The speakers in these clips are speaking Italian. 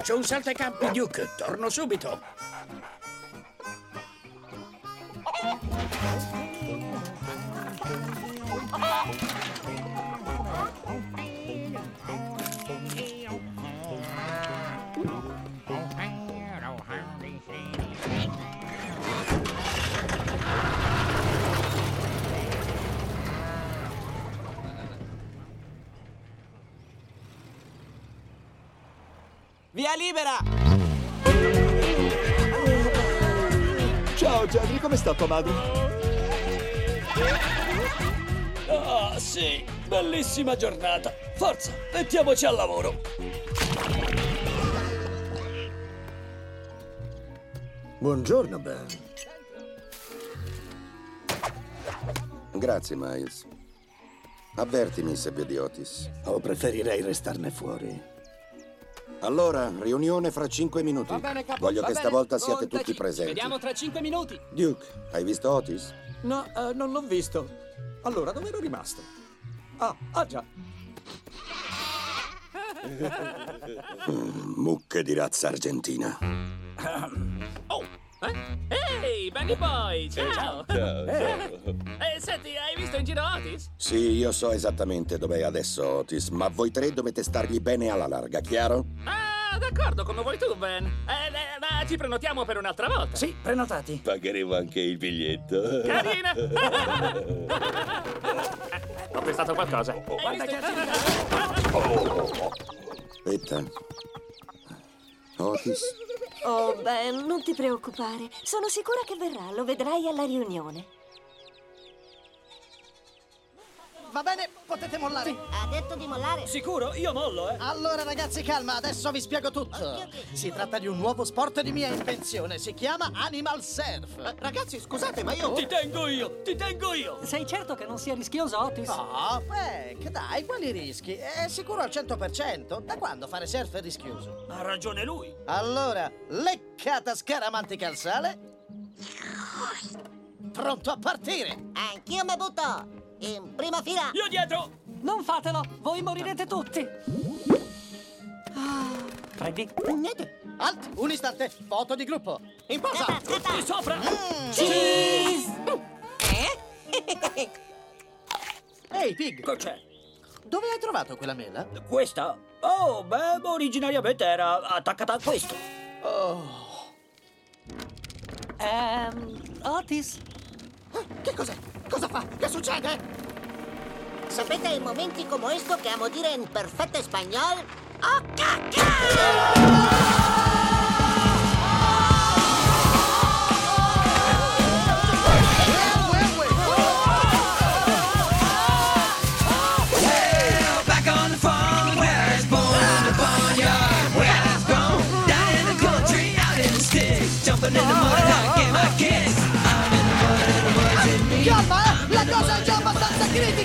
Faccio un salto ai campi, Duke. Torno subito. Madre? Ah, sì. Bellissima giornata. Forza, mettiamoci al lavoro. Buongiorno, Ben. Grazie, Miles. Avvertimi se vedi Otis. O preferirei restarne fuori. Allora, riunione fra cinque minuti. Va bene, capo. Voglio va che bene. stavolta siate Contaci. tutti presenti. Vediamo tra cinque minuti. Duke, hai visto Otis? No, eh, non l'ho visto. Allora, dove ero rimasto? Ah, ah già. Mucche di razza argentina. Oh! Eh? Ehi, Benny Boy! Ciao! Eh, senti, hai visto in giro Otis? Sì, io so esattamente dov'è adesso Otis, ma voi tre dovete stargli bene alla larga, chiaro? Ah, d'accordo, come vuoi tu, Ben. Eh, eh, ma ci prenotiamo per un'altra volta. Sì, prenotati. Pagheremo anche il biglietto. Carina! Ho pensato qualcosa. Guarda che Aspetta. Otis? Oh, Ben, non ti preoccupare. Sono sicura che verrà, lo vedrai alla riunione. Va bene, potete mollare. Ha detto di mollare. Sicuro? Io mollo, eh. Allora, ragazzi, calma, adesso vi spiego tutto. Si tratta di un nuovo sport di mia invenzione. Si chiama Animal Surf. ragazzi, scusate, ma io. Ti tengo io, ti tengo io. Sei certo che non sia rischioso, Otis? No, beh, che dai, quali rischi? È sicuro al 100%? Da quando fare surf è rischioso? Ha ragione lui. Allora, leccata scaramantica al sale. Pronto a partire! Anch'io mi butto. In prima fila. Io dietro. Non fatelo, voi morirete tutti. Ah, Freddy, Niente. Alt, un istante. Foto di gruppo. In posa. Aspetta, aspetta. Tutti sopra. Ehi, Pig, Che c'è? dove hai trovato quella mela? Questa? Oh, beh, originariamente era attaccata a questo. ehm, Otis, Che cos'è? Cosa fa? Che succede? Sapete in momenti como esto que amo dire en perfecto español? ¡Oh, caca!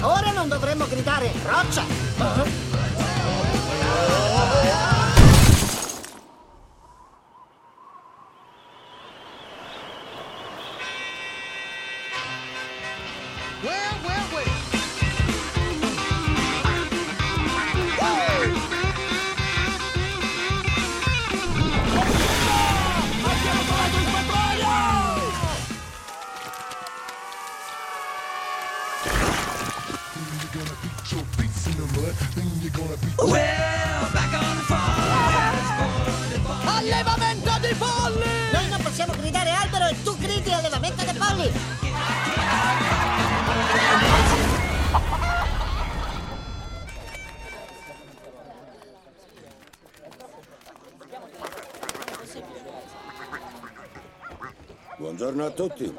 ora non dovremmo gridare roccia. Well, tutti.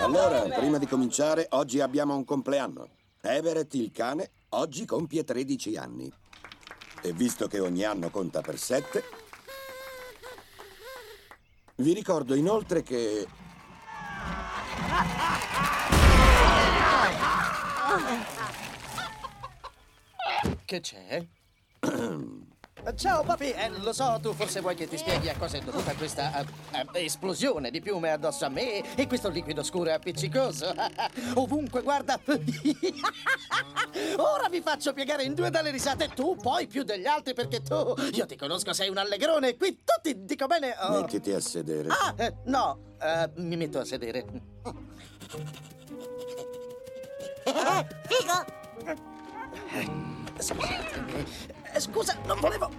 Allora, prima di cominciare, oggi abbiamo un compleanno. Everett il cane oggi compie 13 anni. E visto che ogni anno conta per 7, vi ricordo inoltre che Che c'è? Ciao papi, eh, lo so, tu forse vuoi che ti spieghi a cosa è dovuta questa eh, eh, esplosione di piume addosso a me e questo liquido scuro e appiccicoso. Ovunque, guarda. Ora vi faccio piegare in due dalle risate, tu poi più degli altri perché tu, io ti conosco, sei un allegrone e qui tutti dico bene. oh. mettiti a sedere. Ah, eh, no, eh, mi metto a sedere. Figo! Scusate, eh, scusa, non volevo.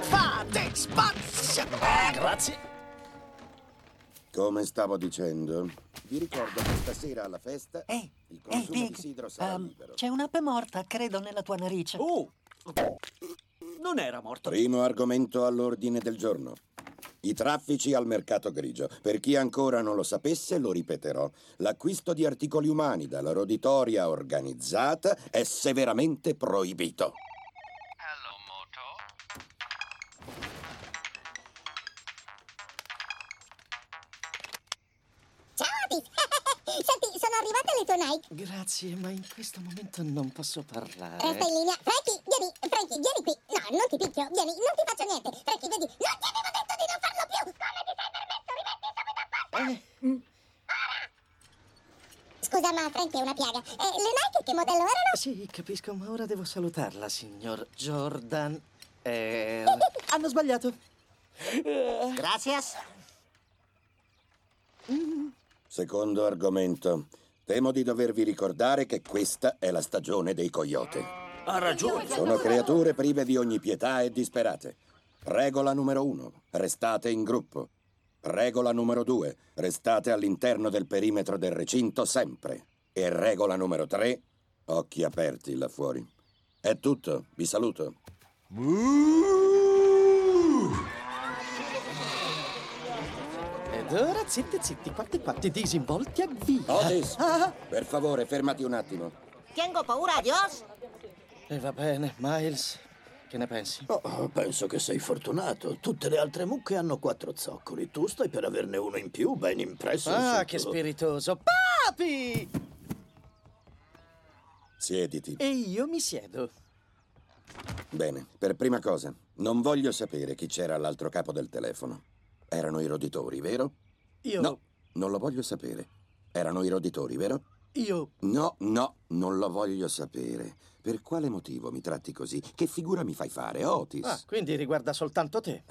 Fate spazio! Eh, grazie. Come stavo dicendo, vi ricordo che stasera alla festa Ehi, il ehi, consumo di Pig. sidro sarà ehm, libero. c'è un'ape morta, credo, nella tua narice. Oh! Non era morto. Primo argomento all'ordine del giorno. I traffici al mercato grigio. Per chi ancora non lo sapesse, lo ripeterò. L'acquisto di articoli umani dalla roditoria organizzata è severamente proibito. Senti, sono arrivate le tue Nike. Grazie, ma in questo momento non posso parlare. Resta in linea. Frankie, vieni, Frankie, vieni qui. No, non ti picchio, vieni, non ti faccio niente. Frankie, vedi, non ti avevo detto di non farlo più. Come ti sei permesso? Rimetti subito a posto. Eh, Scusa, ma Frankie è una piaga. Eh, le Nike che modello erano? sì, capisco, ma ora devo salutarla, signor Jordan. Eh, hanno sbagliato. Gracias. Secondo argomento. Temo di dovervi ricordare che questa è la stagione dei coyote. Ha ragione. Sono creature prive di ogni pietà e disperate. Regola numero uno, restate in gruppo. Regola numero due, restate all'interno del perimetro del recinto sempre. E regola numero tre, occhi aperti là fuori. È tutto, vi saluto. Ed ora zitti zitti, quatti quatti, disinvolti a via. Otis, Ah, per favore, fermati un attimo. Tengo paura, Dios. e va bene, Miles. Che ne pensi? Oh, penso che sei fortunato. Tutte le altre mucche hanno quattro zoccoli. Tu stai per averne uno in più, ben impresso. Ah, sotto- che spiritoso. Papi! Siediti. E io mi siedo. Bene, per prima cosa, non voglio sapere chi c'era all'altro capo del telefono. Erano i roditori, vero? Io. No, non lo voglio sapere. Erano i roditori, vero? Io. No, no, non lo voglio sapere. Per quale motivo mi tratti così? Che figura mi fai fare, Otis? Ah, quindi riguarda soltanto te.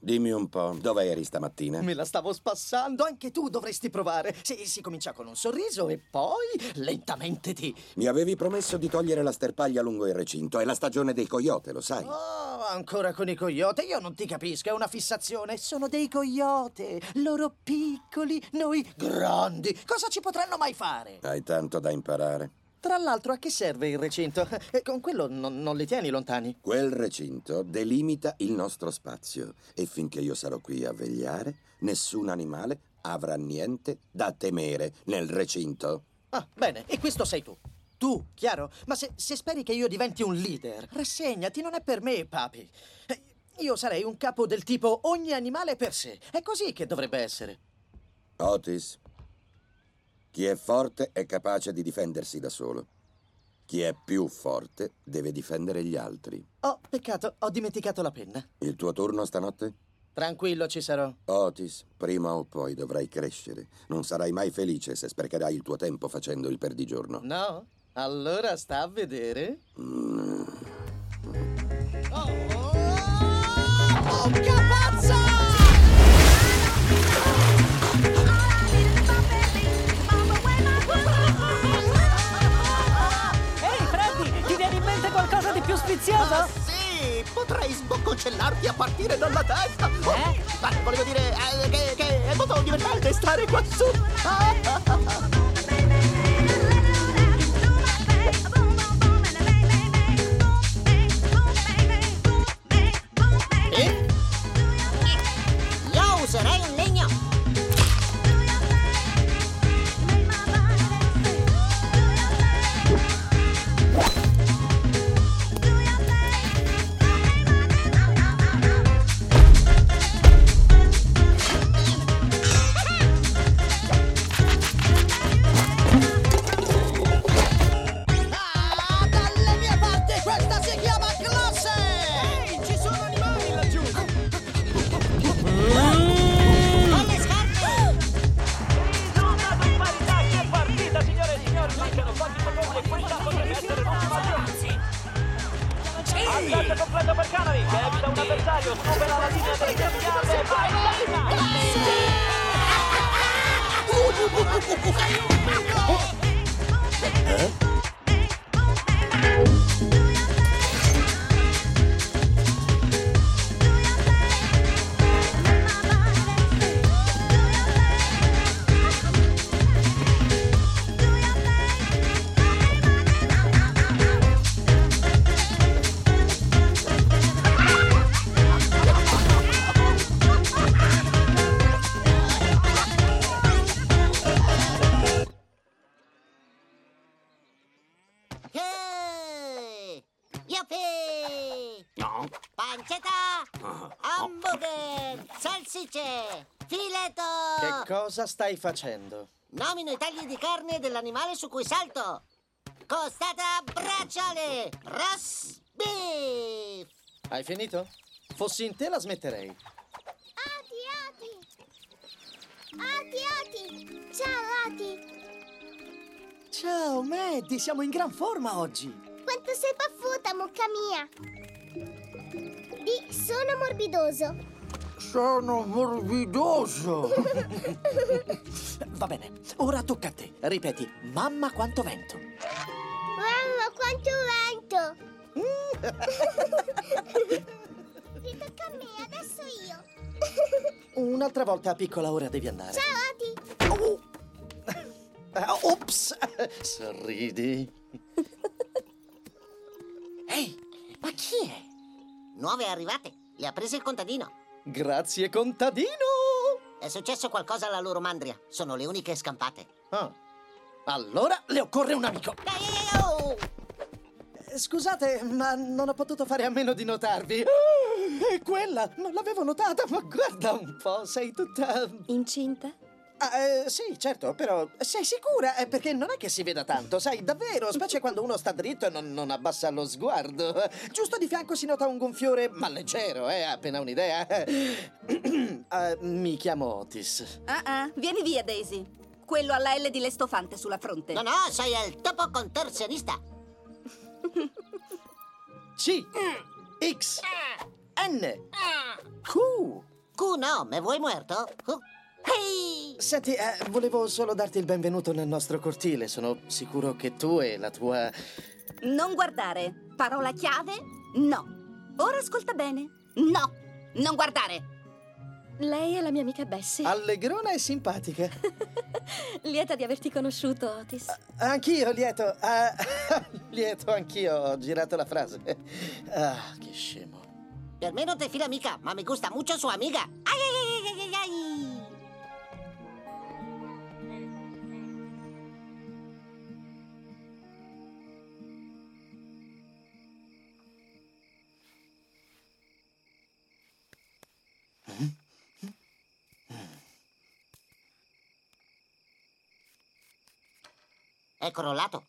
Dimmi un po', dove eri stamattina? Me la stavo spassando, anche tu dovresti provare. Si, si comincia con un sorriso e poi lentamente ti. Mi avevi promesso di togliere la sterpaglia lungo il recinto. È la stagione dei coyote, lo sai? Oh, ancora con i coyote? Io non ti capisco, è una fissazione. Sono dei coyote. Loro piccoli, noi grandi. Cosa ci potranno mai fare? Hai tanto da imparare. Tra l'altro, a che serve il recinto? Eh, Con quello non, non li tieni lontani. Quel recinto delimita il nostro spazio e finché io sarò qui a vegliare, nessun animale avrà niente da temere nel recinto. Ah, bene, e questo sei tu. Tu, chiaro? Ma se, se speri che io diventi un leader, rassegnati, non è per me, papi. Eh, Io sarei un capo del tipo ogni animale per sé. È così che dovrebbe essere. Otis, chi è forte è capace di difendersi da solo. Chi è più forte deve difendere gli altri. Oh, peccato, ho dimenticato la penna. Il tuo turno stanotte? Tranquillo, ci sarò. Otis, prima o poi dovrai crescere. Non sarai mai felice se sprecherai il tuo tempo facendo il perdigiorno. No? Allora sta a vedere. Oh, capazza! Ehi, potrei sbocconcellarti a partire dalla testa. Eh? Ma volevo dire eh, che, che è molto divertente stare qua su. Ah, ah, ah, cosa stai facendo? Nomino i tagli di carne dell'animale su cui salto! Costata bracciale! Roast beef! Hai finito? Fossi in te la smetterei. Ati, Ati! Ati, Ati! Ciao, Ati! Ciao, Maddie, siamo in gran forma oggi. Quanto sei paffuta, mucca mia! Di sono morbidoso. Sono morbidoso. Va bene, ora tocca a te. Ripeti, mamma quanto vento. Mamma, quanto vento! Ritocca a me, adesso io. Un'altra volta, piccola, ora devi andare. Ciao, Ati! Ah, ops! Sorridi. Ehi, ma chi è? Nuove arrivate. Le ha prese il contadino. Grazie, contadino! È successo qualcosa alla loro mandria. Sono le uniche scampate. Ah. Allora le occorre un amico. oh! Eh, Scusate, ma non ho potuto fare a meno di notarvi. Ah, È quella! Non l'avevo notata, ma guarda un po', sei tutta... Incinta? Ah, eh, sì, certo, però sei sicura? Eh, perché non è che si veda tanto, sai, davvero, specie quando uno sta dritto e non, non abbassa lo sguardo. Giusto di fianco si nota un gonfiore, ma leggero, eh, appena un'idea. Eh, mi chiamo Otis. Ah ah, vieni via, Daisy. Quello alla L di Lestofante sulla fronte. No, no, sei il topo contorsionista. C, X, N, Q. Q no, me vuoi muerto? Uh, Ehi! Senti, eh, volevo solo darti il benvenuto nel nostro cortile. Sono sicuro che tu e la tua... Non guardare. Parola chiave? No. Ora ascolta bene. No. Non guardare. Lei è la mia amica Bessie. Allegrona e simpatica. Lieta di averti conosciuto, Otis. Anch'io, lieto. ah, lieto, anch'io ho girato la frase. Ah, che scemo. Per me non te fila amica, ma mi gusta mucho su amiga. Ai, ai, ai, ai, ai, ai. È crollato.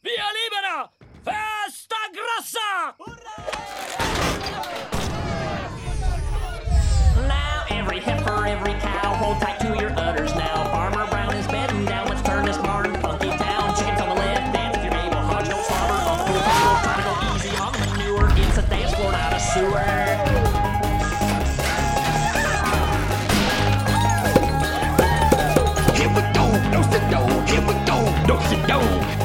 Via libera! Festa grossa! Now every heifer, every cow, hold tight to your udders now. We go, no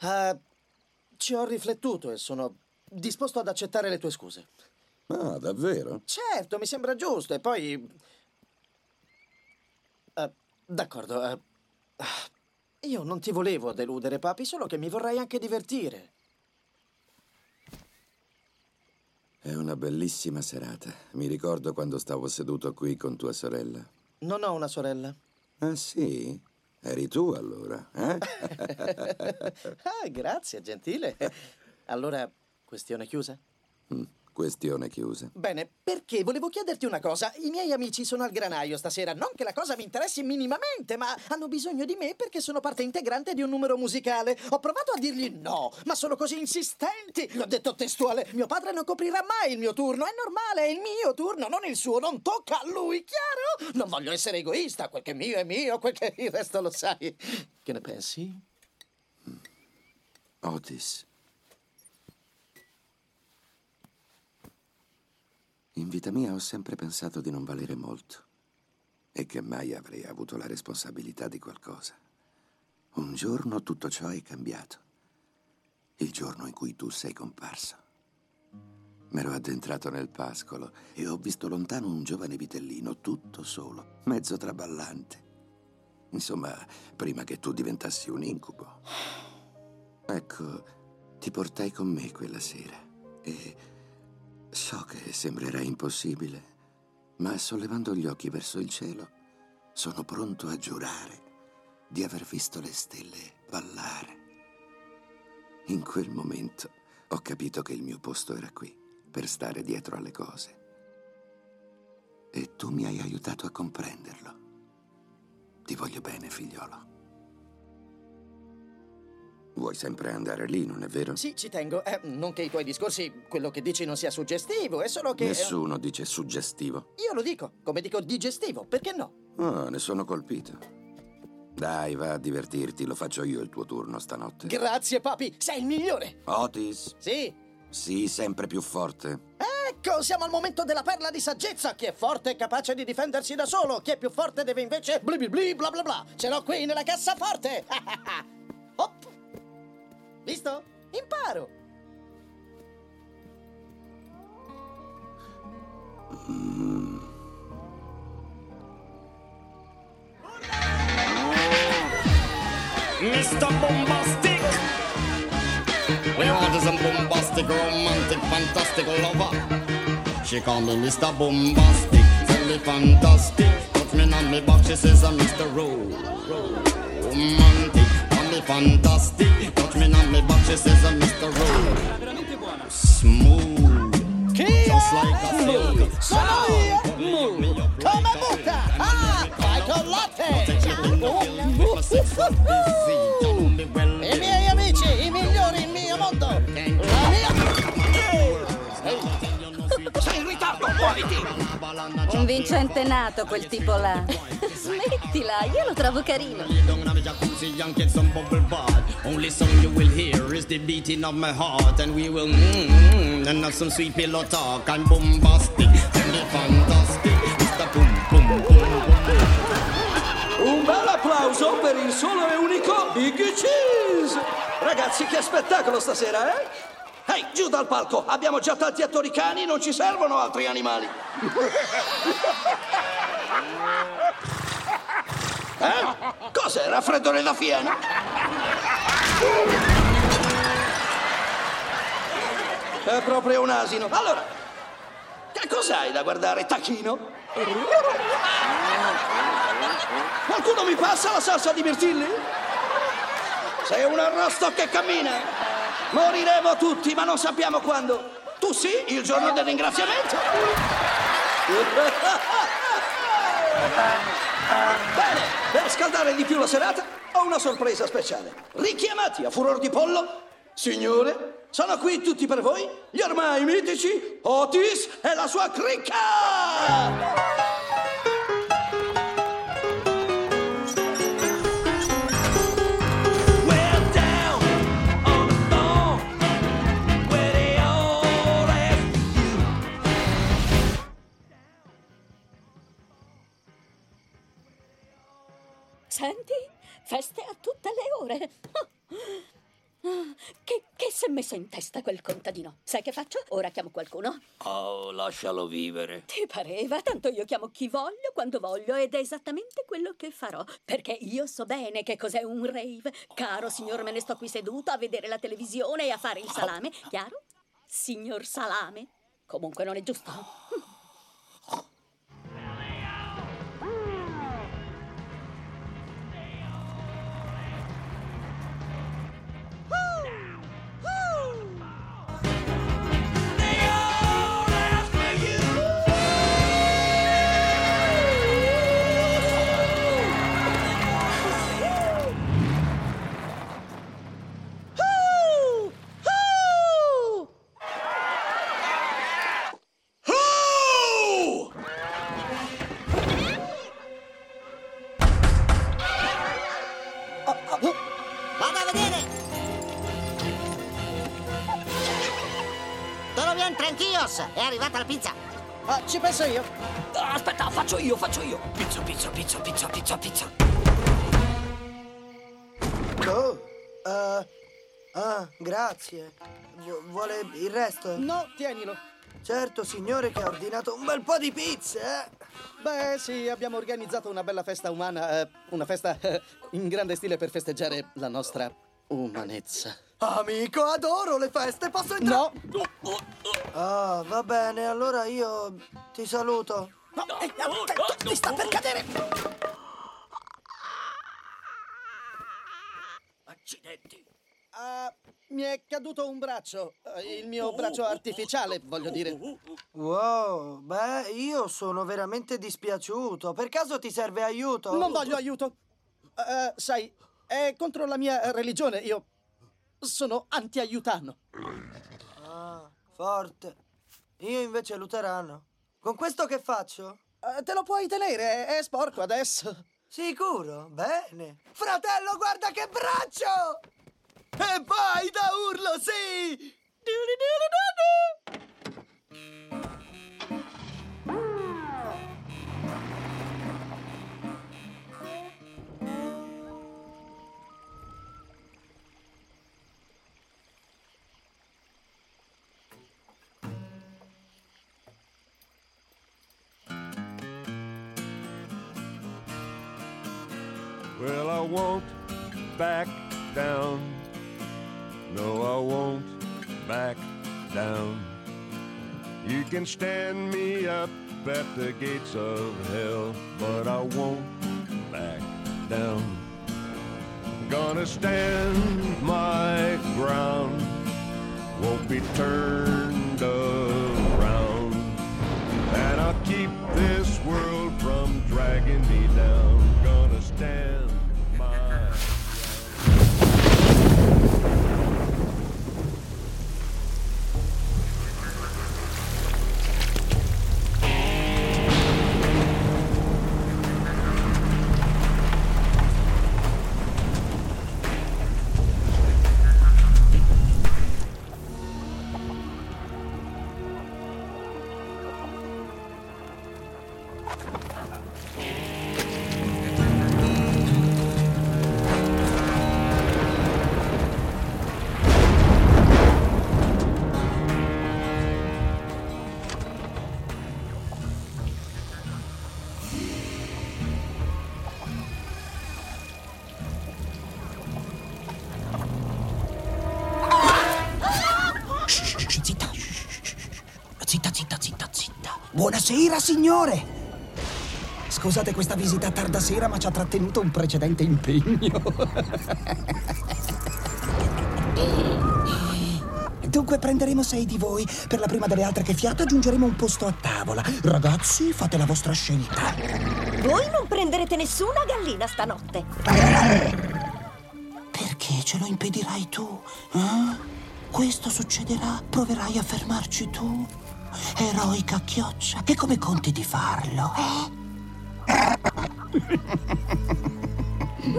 eh, ci ho riflettuto e sono disposto ad accettare le tue scuse. Ah, davvero? Certo, mi sembra giusto. E poi... Eh, d'accordo. eh, io non ti volevo deludere, papi, solo che mi vorrei anche divertire. È una bellissima serata. Mi ricordo quando stavo seduto qui con tua sorella. Non ho una sorella. Ah, sì? Eri tu allora, eh? ah, grazie, gentile. Allora, questione chiusa? Mm, Questione chiusa. Bene, perché volevo chiederti una cosa. I miei amici sono al granaio stasera. Non che la cosa mi interessi minimamente, ma hanno bisogno di me perché sono parte integrante di un numero musicale. Ho provato a dirgli no, ma sono così insistenti. L'ho detto testuale. Mio padre non coprirà mai il mio turno. È normale, è il mio turno, non il suo. Non tocca a lui, chiaro? Non voglio essere egoista. Quel che è mio è mio, quel che il resto lo sai. Che ne pensi? Otis. In vita mia ho sempre pensato di non valere molto e che mai avrei avuto la responsabilità di qualcosa. Un giorno tutto ciò è cambiato. Il giorno in cui tu sei comparso. M'ero addentrato nel pascolo e ho visto lontano un giovane vitellino, tutto solo, mezzo traballante. Insomma, prima che tu diventassi un incubo. Ecco, ti portai con me quella sera e so che sembrerà impossibile, ma sollevando gli occhi verso il cielo, sono pronto a giurare di aver visto le stelle ballare. In quel momento ho capito che il mio posto era qui, per stare dietro alle cose. E tu mi hai aiutato a comprenderlo. Ti voglio bene, figliolo. Vuoi sempre andare lì, non è vero? Sì, ci tengo. Eh, non che i tuoi discorsi, quello che dici non sia suggestivo, è solo che... Nessuno dice suggestivo. Io lo dico, come dico digestivo, perché no? Ah, ne sono colpito. Dai, va a divertirti, lo faccio io il tuo turno stanotte. Grazie, papi, sei il migliore. Otis, Sì. sii sempre più forte. Ecco, siamo al momento della perla di saggezza. Chi è forte è capace di difendersi da solo. Chi è più forte deve invece bli bli bli bla bla bla. Ce l'ho qui nella cassaforte. Hop. Visto? Imparo. Mr. Bombastic. We want some bombastic, romantic, fantastic lover. She call me Mr. Bombastic, tell me fantastic. Touch me on me back, she says I'm Mr. Romantic, call me fantastic. Touch me on me back, she says I'm Mr. Smooth, just like a silk. Sono io. Come butta. Ah, vai a latte. Muoviti! Un vincente nato quel tipo là. Smettila, io lo trovo carino. Only song you will hear is the beating of my heart, and we will mmm and have some sweet pillow talk and bombastic and the fantastic. Mr. Boom Boom Boom Boom. Un bel applauso per il solo e unico Big Cheese! Ragazzi, che spettacolo stasera, eh? Ehi, giù dal palco! Abbiamo già tanti attori cani, non ci servono altri animali! Eh? Cos'è? Raffreddore da fieno? È proprio un asino. Allora, che cos'hai da guardare, tacchino? Qualcuno mi passa la salsa di mirtilli? Sei un arrosto che cammina. Moriremo tutti, ma non sappiamo quando. Tu sì, il giorno del ringraziamento. Bene, Per scaldare di più la serata, ho una sorpresa speciale. Richiamati a furor di pollo, signore, sono qui tutti per voi, gli ormai mitici Otis e la sua cricca! Feste a tutte le ore. Che, che si è messo in testa quel contadino? Sai che faccio? Ora chiamo qualcuno. Oh, lascialo vivere. Ti pareva? Tanto io chiamo chi voglio, quando voglio, ed è esattamente quello che farò. Perché io so bene che cos'è un rave. Caro signor, me ne sto qui seduto a vedere la televisione e a fare il salame. Chiaro? Signor Salame. Comunque non è giusto. Ci penso io! Aspetta, faccio io, faccio io. Pizza, pizza, pizza, pizza, pizza, pizza. Oh, eh, ah, grazie. Vu- vuole il resto? No, tienilo. Certo, signore, che ha ordinato un bel po' di pizze, eh? Beh, sì, abbiamo organizzato una bella festa umana, eh, una festa eh, in grande stile per festeggiare la nostra umanezza. Amico, adoro le feste, posso entrare? No! Ah, va bene, allora io ti saluto. No, eh, ti sta per cadere! Accidenti. Ah, mi è caduto un braccio, eh, il mio braccio artificiale, voglio dire. Wow, beh, io sono veramente dispiaciuto. Per caso ti serve aiuto? Non voglio aiuto. Eh, sai, è contro la mia religione, io sono anti-aiutano. Ah, forte. Io invece luterano. Con questo che faccio? Eh, te lo puoi tenere, è sporco adesso. Sicuro? Bene. Fratello, guarda che braccio! E vai da urlo, sì! I won't back down. No, I won't back down. You can stand me up at the gates of hell, but I won't back down. Gonna stand my ground, won't be turned around. And I'll keep this world from dragging me down. Gonna stand Buonasera, signore. Scusate questa visita tarda sera, ma ci ha trattenuto un precedente impegno. Dunque, prenderemo sei di voi. Per la prima delle altre che fiata aggiungeremo un posto a tavola. Ragazzi, fate la vostra scelta. Voi non prenderete nessuna gallina stanotte. Perché ce lo impedirai tu? eh? Questo succederà. Proverai a fermarci tu. Eroica chioccia. E come conti di farlo? eh?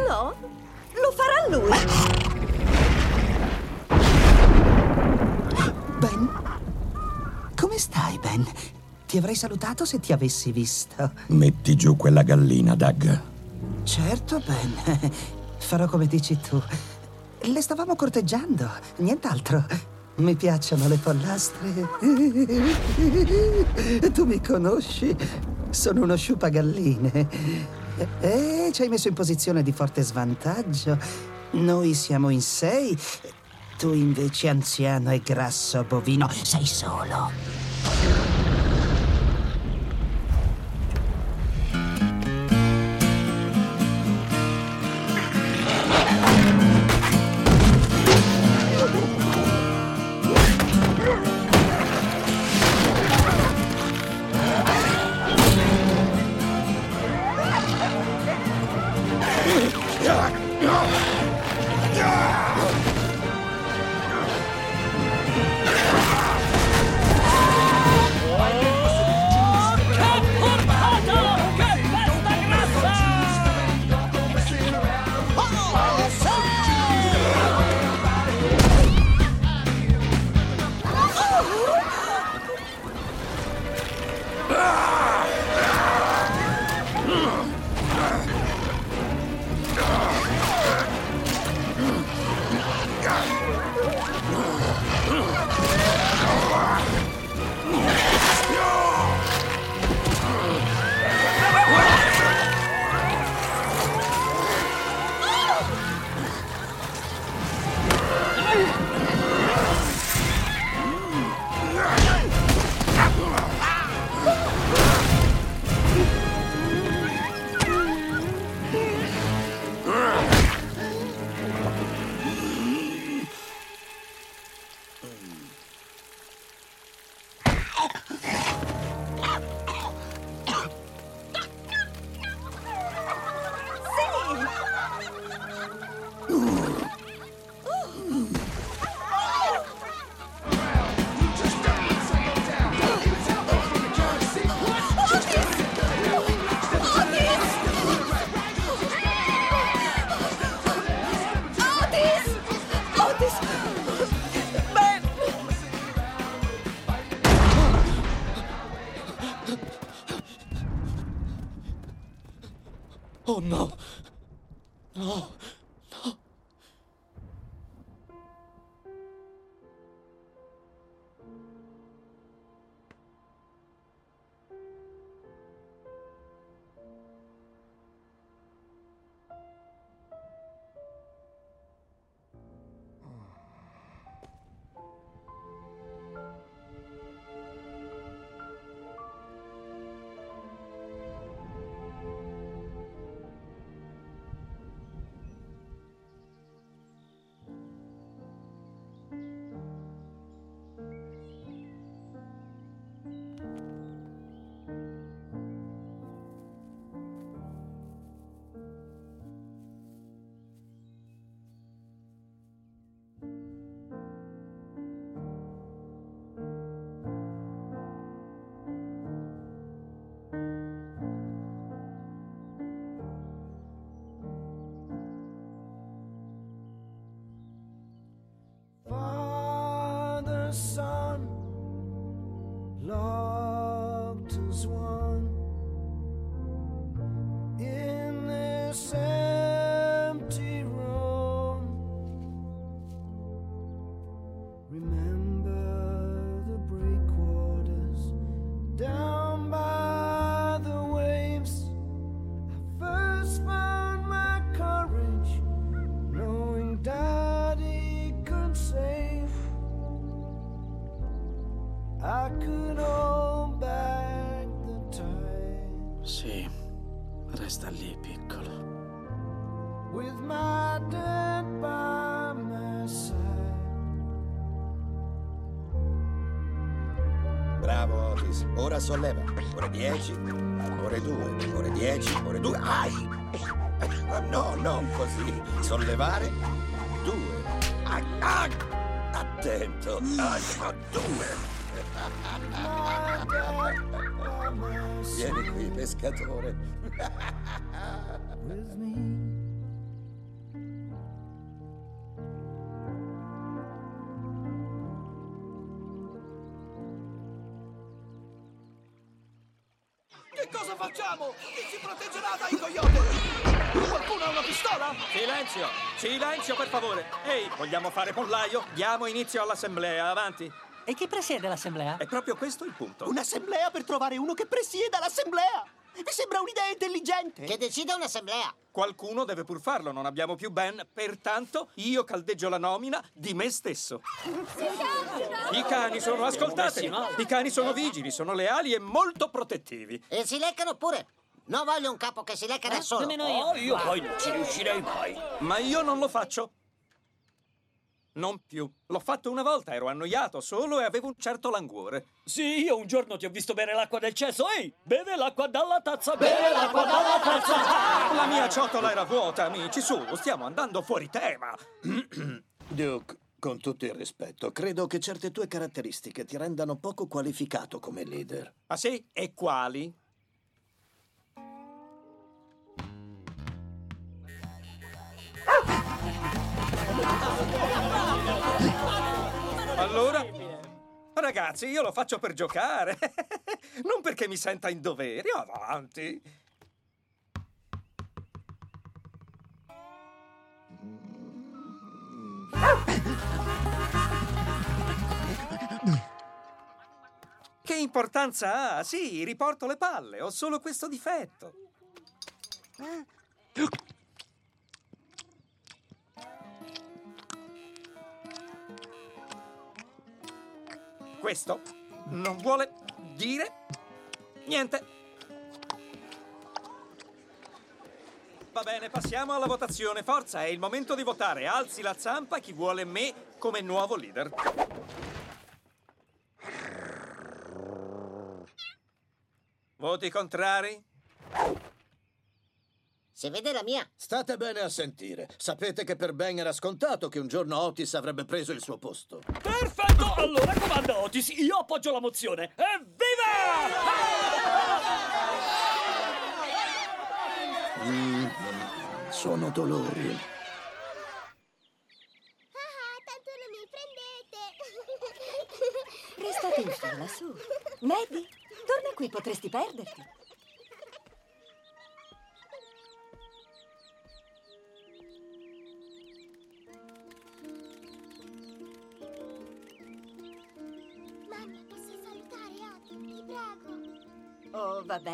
No, lo farà lui. Ben? Come stai, Ben? Ti avrei salutato se ti avessi visto. Metti giù quella gallina, Doug. Certo, Ben. Farò come dici tu. Le stavamo corteggiando, nient'altro. Mi piacciono le pollastre. Tu mi conosci? Sono uno sciupagalline. E ci hai messo in posizione di forte svantaggio. Noi siamo in sei. Tu invece, anziano e grasso bovino, sei solo. Solleva. Ore 10, ore 2, ore 10, ore 2. Ai! No, non così. Sollevare. 2. Attento. Ai, due. Vieni qui, pescatore. Facciamo? Chi ci proteggerà dai coyote? Qualcuno ha una pistola? Silenzio! Silenzio, per favore! Ehi, vogliamo fare pollaio? Diamo inizio all'assemblea, avanti! E chi presiede l'assemblea? È proprio questo il punto. Un'assemblea per trovare uno che presieda l'assemblea! Mi sembra un'idea intelligente! Che decida un'assemblea! Qualcuno deve pur farlo, non abbiamo più Ben, pertanto io caldeggio la nomina di me stesso. I cani sono, ascoltatemi, i cani sono vigili, sono leali e molto protettivi. E si leccano pure! Non voglio un capo che si lecca da solo! Oh, io poi non ci riuscirei mai. Ma io non lo faccio. Non più. L'ho fatto una volta, ero annoiato solo e avevo un certo languore. Sì, io un giorno ti ho visto bere l'acqua del cesso. Ehi, beve l'acqua dalla tazza, beve l'acqua dalla tazza. La mia ciotola era vuota, amici, su, stiamo andando fuori tema. Duke, con tutto il rispetto, credo che certe tue caratteristiche ti rendano poco qualificato come leader. Ah sì? E quali? Allora? Ragazzi, io lo faccio per giocare, non perché mi senta in dovere. Avanti. Che importanza ha? Sì, riporto le palle, ho solo questo difetto. Questo non vuole dire niente. Va bene, passiamo alla votazione. Forza, è il momento di votare. Alzi la zampa chi vuole me come nuovo leader. Voti contrari? Si vede la mia. State bene a sentire. Sapete che per Ben era scontato che un giorno Otis avrebbe preso il suo posto. Perfetto! Allora comanda Otis, io appoggio la mozione. Evviva! Mm, sono dolori. Restate in fila, su. Maddie, torna qui, potresti perderti.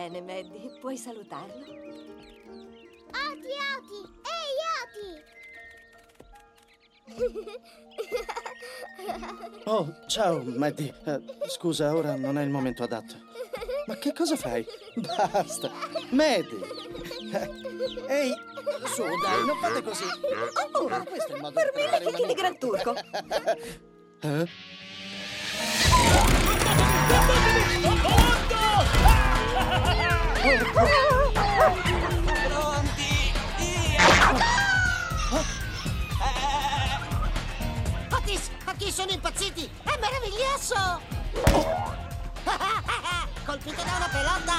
Bene, Maddie, puoi salutarlo. Oti, Oti! Ehi, Oti! Oh, ciao, Maddie. Eh, scusa, ora non è il momento adatto. Ma che cosa fai? Basta. Maddie. Eh, Ehi, su, dai, non fate così. Oh, Ma questo è il modo per di mille trattare un chili di. Gran Turco. Eh? Otis, ma chi sono impazziti? È meraviglioso! Colpito da una pelota!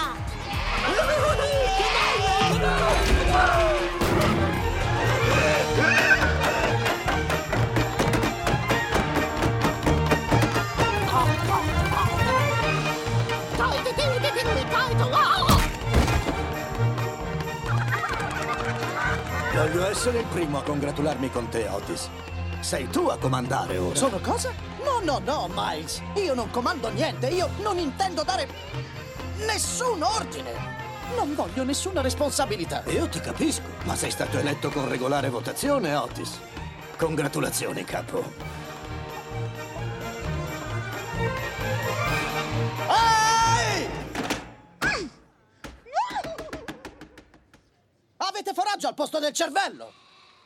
Voglio essere il primo a congratularmi con te, Otis. Sei tu a comandare ora. Sono cosa? No, no, no, Miles. Io non comando niente. Io non intendo dare nessun ordine. Non voglio nessuna responsabilità. Io ti capisco, ma sei stato eletto con regolare votazione, Otis. Congratulazioni, capo. Foraggio al posto del cervello!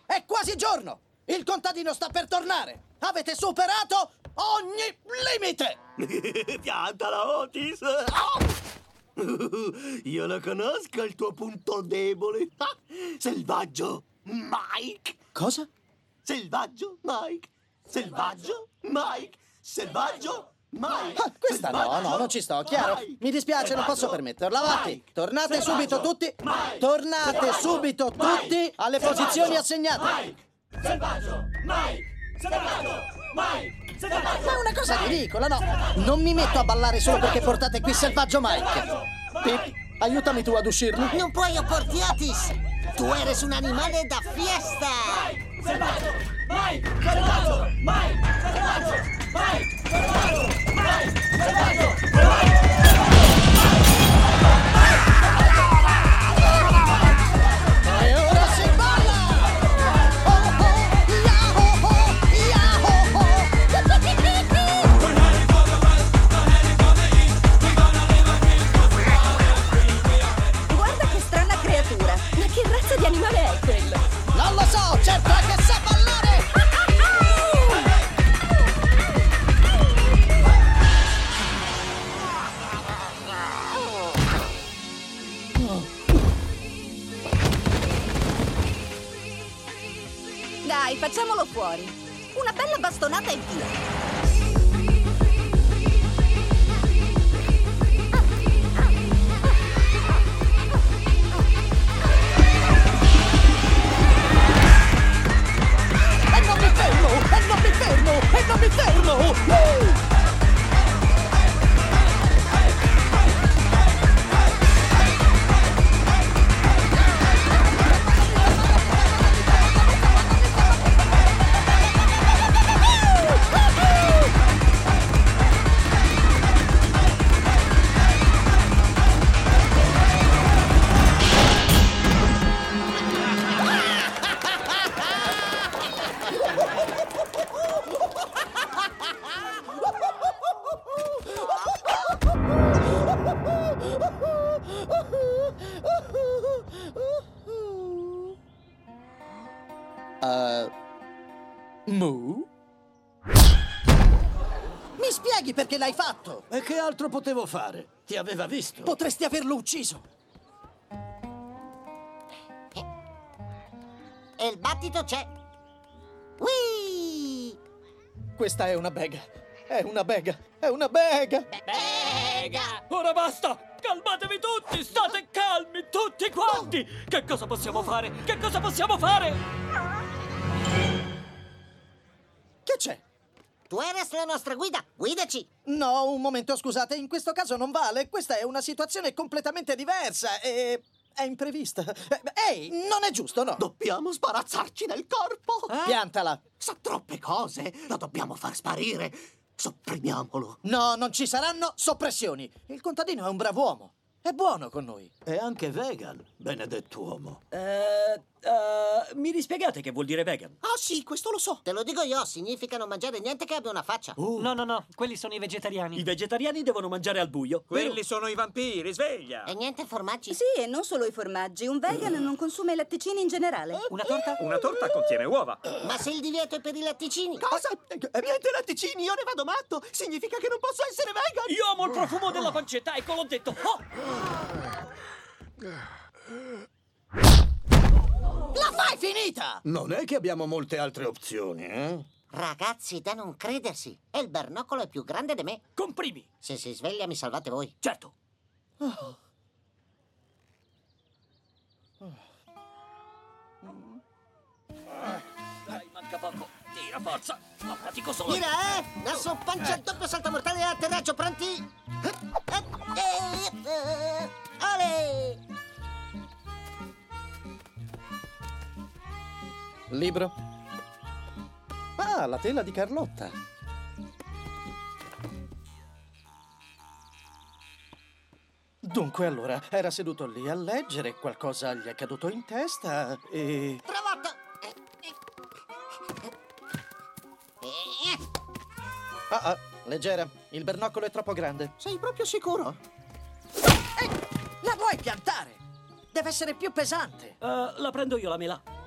È quasi giorno! Il contadino sta per tornare! Avete superato ogni limite! Piantala, Otis! Io lo conosco il tuo punto debole. Ah, Selvaggio Mike! Cosa? Selvaggio Mike! Selvaggio Mike! Selvaggio Mike! Ah, questa no, no, non ci sto, chiaro? Mi dispiace, non posso permetterlo. Avanti! Tornate subito tutti! Tornate subito tutti alle posizioni assegnate! Selvaggio! Mike! Selvaggio! Mike! Ma è una cosa ridicola, no? Non mi metto a ballare solo perché portate qui Selvaggio Mike. Pip, aiutami tu ad uscirmi. Non puoi opporti, Otis! Tu eres un animale da fiesta! Selvaggio! Mike! Altro potevo fare? Ti aveva visto. Potresti averlo ucciso. E il battito c'è! Whee! Questa è una bega. È una bega. È una bega. Bega! Ora basta! Calmatevi tutti! State calmi, tutti quanti! Che cosa possiamo fare? Che cosa possiamo fare? Che c'è? Tu eres la nostra guida, guidaci! No, un momento, scusate, in questo caso non vale. Questa è una situazione completamente diversa e è imprevista. Eh, Ehi, non è giusto, no? Dobbiamo sbarazzarci del corpo. Piantala. Sa troppe cose. Lo dobbiamo far sparire. Sopprimiamolo. No, non ci saranno soppressioni. Il contadino è un bravo uomo. È buono con noi. È anche vegan, benedetto uomo. Eh, eh, mi rispiegate che vuol dire vegan? Ah sì, questo lo so. Te lo dico io, significa non mangiare niente che abbia una faccia. No, no, no, quelli sono i vegetariani. I vegetariani devono mangiare al buio. Quelli sono i vampiri, sveglia! E niente formaggi? Sì, e non solo i formaggi. Un vegan non consuma i latticini in generale. Una torta? Una torta contiene uova. Ma se il divieto è per i latticini? Cosa? Eh, Niente latticini, io ne vado matto. Significa che non posso essere vegan. Io amo il profumo della pancetta, ecco l'ho detto. Oh! La fai finita! Non è che abbiamo molte altre opzioni, eh? Ragazzi, da non credersi. E il bernoccolo è più grande di me. Comprimi! Se si sveglia mi salvate voi. Certo. Dai, manca poco. Tira, forza. Ma pratico solo. Tira, eh! Adesso pancia il doppio salto mortale e atterraggio, pronti? Eh, eh, eh, Ale! Libro. Ah, la tela di Carlotta. Dunque, allora, era seduto lì a leggere, qualcosa gli è caduto in testa e... Travolta! Ah, ah, leggera, il bernoccolo è troppo grande. Sei proprio sicuro? La vuoi piantare? Deve essere più pesante. Eh, la prendo io la mela.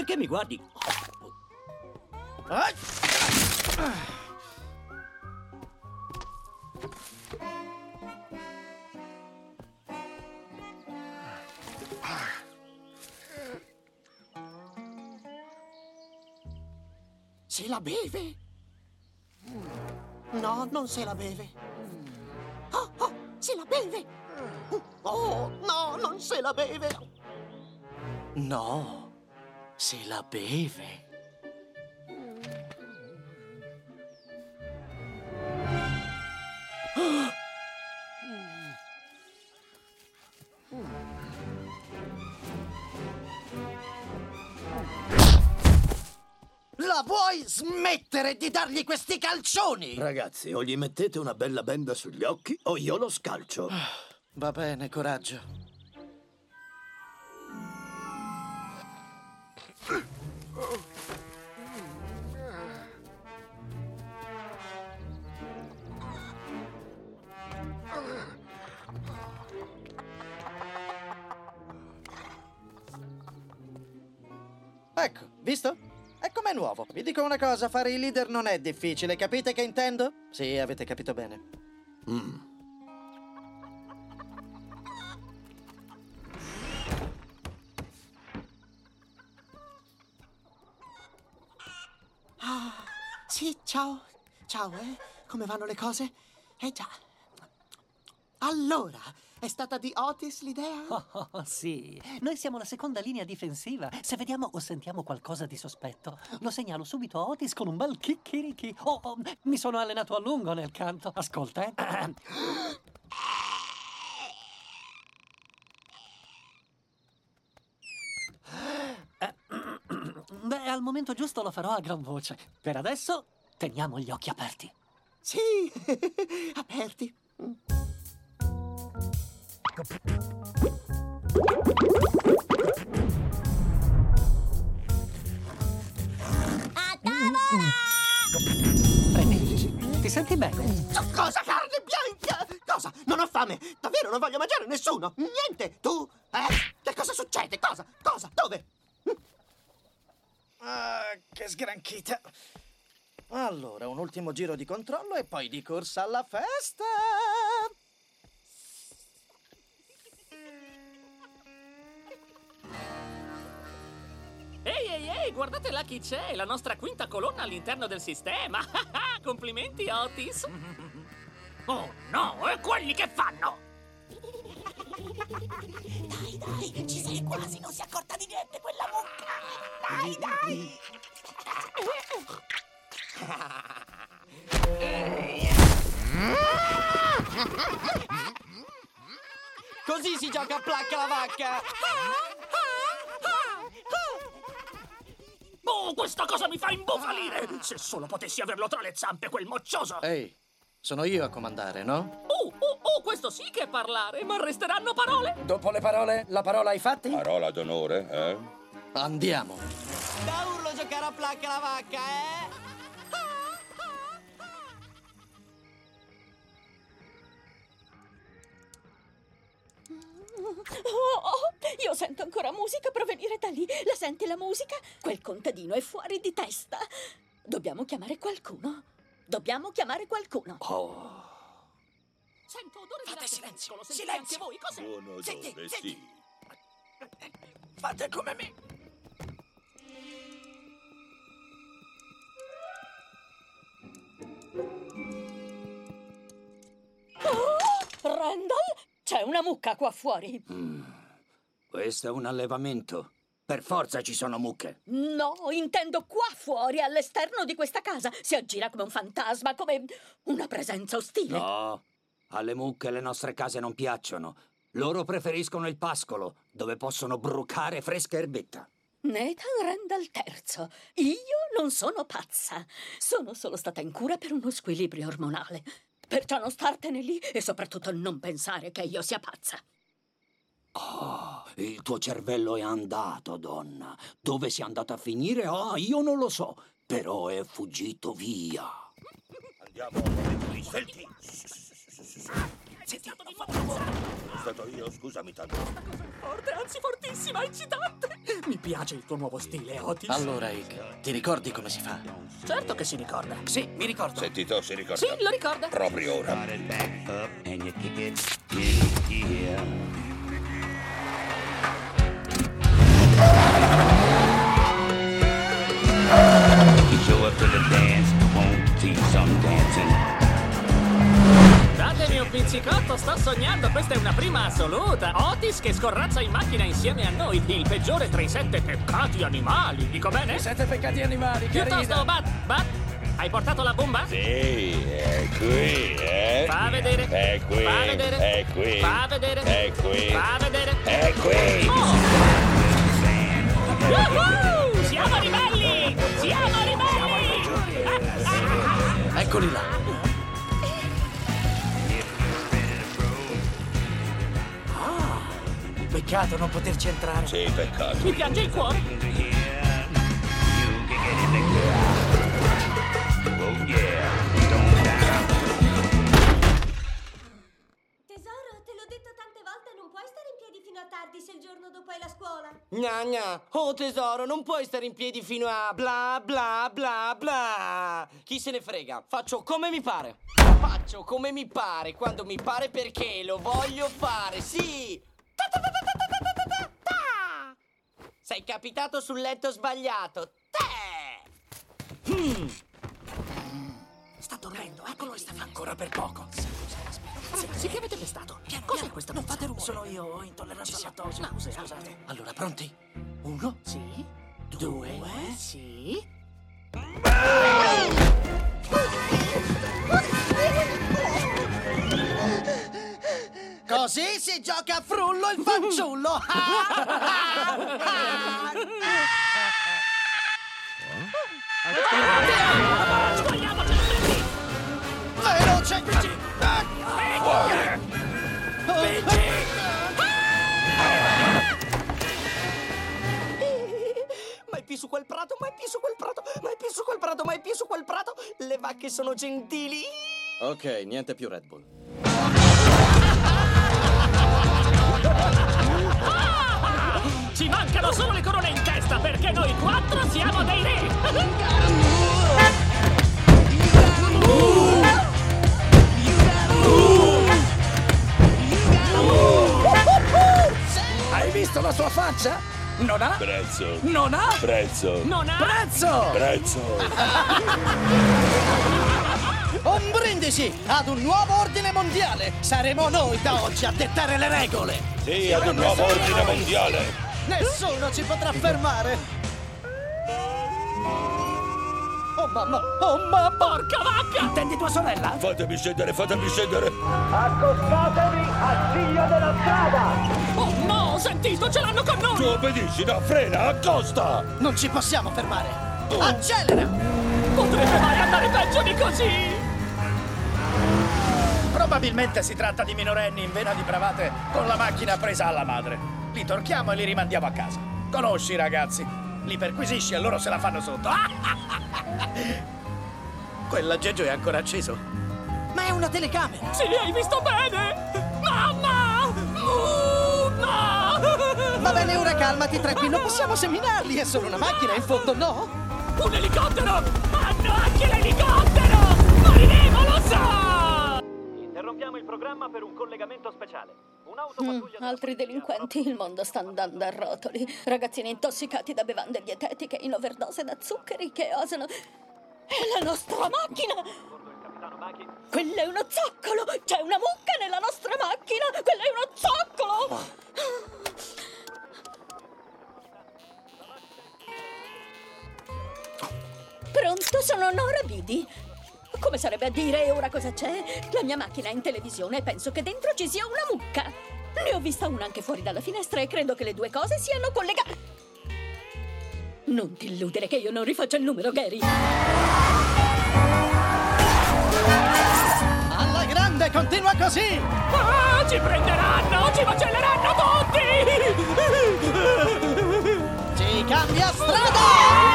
Perché mi guardi? Ah. Se la beve? No, non se la beve. Oh, oh, se la beve! Oh, no, non se la beve! No se la beve. La vuoi smettere di dargli questi calcioni? Ragazzi, o gli mettete una bella benda sugli occhi o io lo scalcio. Va bene, coraggio. Ecco, visto? È come nuovo. Vi dico una cosa, fare il leader non è difficile, capite che intendo? Sì, avete capito bene. Ah, ciao. Ciao, eh? Come vanno le cose? Eh già. Allora, è stata di Otis l'idea? Oh, oh, sì, noi siamo la seconda linea difensiva. Se vediamo o sentiamo qualcosa di sospetto, lo segnalo subito a Otis con un bel chicchirichi. Oh, oh, mi sono allenato a lungo nel canto. Ascolta, eh. Eh, Beh, al momento giusto lo farò a gran voce. Per adesso teniamo gli occhi aperti. Sì, aperti. Ti senti bene? Cosa, carne bianca? Cosa? Non ho fame. Davvero non voglio mangiare nessuno. Niente. Tu? Eh? Che cosa succede? Cosa? Cosa? Dove? Ah, che sgranchita. Allora, un ultimo giro di controllo e poi di corsa alla festa. Ehi, ehi, ehi, guardate là chi c'è, la nostra quinta colonna all'interno del sistema. Complimenti, Otis. Oh no, e quelli che fanno? Dai, dai, ci sei quasi, non si è accorta di niente quella mucca. Dai, dai. Così si gioca a placca la vacca. Oh, questa cosa mi fa imbufalire! Se solo potessi averlo tra le zampe, quel moccioso! Ehi, sono io a comandare, no? Oh, oh, oh, questo sì che è parlare, ma resteranno parole! Dopo le parole, la parola ai fatti? Parola d'onore, eh? Andiamo. Da urlo giocare a placca la vacca, eh? Oh, oh, io sento ancora musica provenire da lì. La senti la musica? Quel contadino è fuori di testa. Dobbiamo chiamare qualcuno. Dobbiamo chiamare qualcuno. Sento odore Fate di silenzio, lo silenzio. anche voi? Cos'è? Buon Senti, odore, senti. sì. Fate come me. Oh, Randall? C'è una mucca qua fuori. Questo è un allevamento. Per forza ci sono mucche. No, intendo qua fuori, all'esterno di questa casa. Si aggira come un fantasma, come una presenza ostile. No, alle mucche le nostre case non piacciono. Loro preferiscono il pascolo, dove possono brucare fresca erbetta. Nathan Randall III. Io non sono pazza. Sono solo stata in cura per uno squilibrio ormonale. Perciò non startene lì e soprattutto non pensare che io sia pazza. Oh, il tuo cervello è andato, donna. Dove sei andata a finire? Ah, io non lo so. Però è fuggito via. Andiamo, qui, senti. Senti, Sono stato io, scusami tanto. Forte, anzi fortissima, eccitante! Mi piace il tuo nuovo stile, Otis. Allora, Ike, ti ricordi come si fa? Certo che si ricorda. Sì, mi ricordo. Sentito, si ricorda. Sì, lo ricorda. Proprio ora. you show up to the some dancing. Datemi un pizzicotto, sto sognando, questa è una prima assoluta. Otis che scorrazza in macchina insieme a noi, il peggiore tra i sette peccati animali. Dico bene? I sette peccati animali, che Piuttosto, rida. Bat, Bat, hai portato la bomba? Sì, è qui, eh? Fa vedere. È qui. Fa vedere. È qui. Fa vedere. È qui. Fa vedere. È qui. Woohoo! Siamo ribelli! Siamo ribelli! Eccoli là. Peccato non poterci entrare. Sì, peccato. Mi piange il cuore. Oh yeah. Tesoro, te l'ho detto tante volte, non puoi stare in piedi fino a tardi se il giorno dopo hai la scuola. Gna gna. Oh tesoro, non puoi stare in piedi fino a bla bla bla bla. Chi se ne frega? Faccio come mi pare. Faccio come mi pare, quando mi pare perché lo voglio fare, sì! Capitato sul letto sbagliato. Te! Hmm. Sta dormendo, eccolo lì. Ancora per poco. Sì, che avete pestato? Cos'è questa Non fate rumore. Sono io, ho intolleranza al lattosio. No, Scusate. scusate. Allora, pronti? Uno. Sì. Due. Sì. Così si gioca a frullo il fanciullo. Veloce! Mai più su quel prato, mai più su quel prato, mai più su quel prato, mai più su quel prato. Le vacche sono gentili. Ok, niente più Red Bull. Mancano solo le corone in testa perché noi quattro siamo dei re! Hai visto la sua faccia? Non ha? Prezzo. Non ha? Prezzo. Non ha? Prezzo! Prezzo. Un brindisi ad un nuovo ordine mondiale. Saremo noi da oggi a dettare le regole. Sì, ad un nuovo ordine mondiale. Nessuno ci potrà fermare. Oh mamma, oh mamma. Porca vacca! Intendi tua sorella? Fatemi scendere, fatemi scendere. Accostatevi al figlio della strada! Oh no, ho sentito, ce l'hanno con Tu noi! obbedisci, no, frena, accosta. Non ci possiamo fermare. Accelera! Potrebbe mai andare peggio di così! Probabilmente si tratta di minorenni in vena di bravate con la macchina presa alla madre. Li torchiamo e li rimandiamo a casa. Conosci i ragazzi? Li perquisisci e loro se la fanno sotto. Quell'aggeggio è ancora acceso. Ma è una telecamera. Sì, hai visto bene? Mamma! No! Va bene, ora calmati, tranquillo. Possiamo seminarli. È solo una macchina, in fondo, no? Un elicottero! Hanno anche l'elicottero! Moriremo, lo so! Interrompiamo il programma per un collegamento speciale. Mm, altri delinquenti, il mondo sta andando a rotoli. Ragazzini intossicati da bevande dietetiche in overdose da zuccheri che osano. È la nostra macchina! Quello è uno zoccolo! C'è una mucca nella nostra macchina! Quello è uno zoccolo! Pronto, sono Nora Bidi. Sarebbe a dire e ora cosa c'è? La mia macchina è in televisione e penso che dentro ci sia una mucca. Ne ho vista una anche fuori dalla finestra e credo che le due cose siano collegate. Non ti illudere che io non rifaccia il numero, Gary. Alla grande, continua così! Ah, ci prenderanno! Ci macelleranno tutti! Ci cambia strada!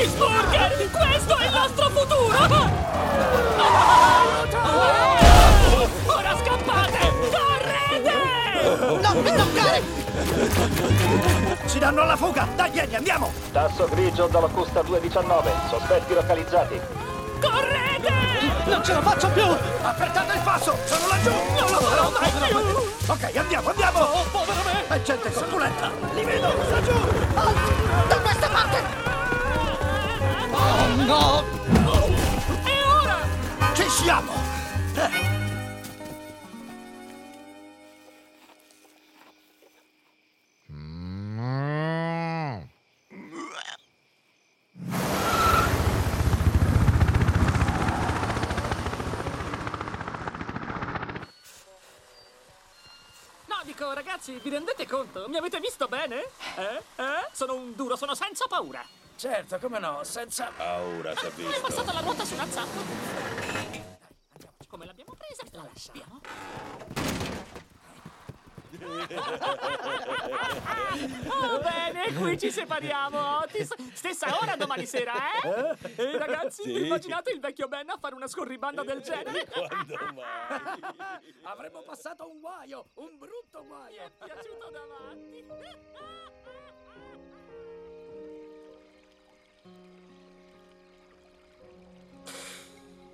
Cheeseburger! Questo è il nostro futuro! Ora scappate! Correte! Non mi toccare! Ci danno alla fuga! Dai, vieni, andiamo! Tasso grigio dalla Custa 219. Sospetti localizzati. Correte! Non ce la faccio più! Apprettate il passo! Sono laggiù! Non lo farò mai più! Ok, andiamo, andiamo! Oh, povero me! È gente corpulenta! Li vedo, laggiù! Da questa parte! No! E ora? Ci siamo! Dico, ragazzi, vi rendete conto? Mi avete visto bene? Eh? Eh? Sono un duro, sono senza paura. Certo, come no, senza... Paura, t'ha Hai visto. passato la ruota su un azzappo? Come l'abbiamo presa? La lasciamo. Oh, bene, qui ci separiamo, Otis. Stessa ora domani sera, eh? E ragazzi, Sì. immaginate il vecchio Ben a fare una scorribanda del genere? Quando mai? Avremmo passato un guaio, un brutto guaio! È piaciuto davanti.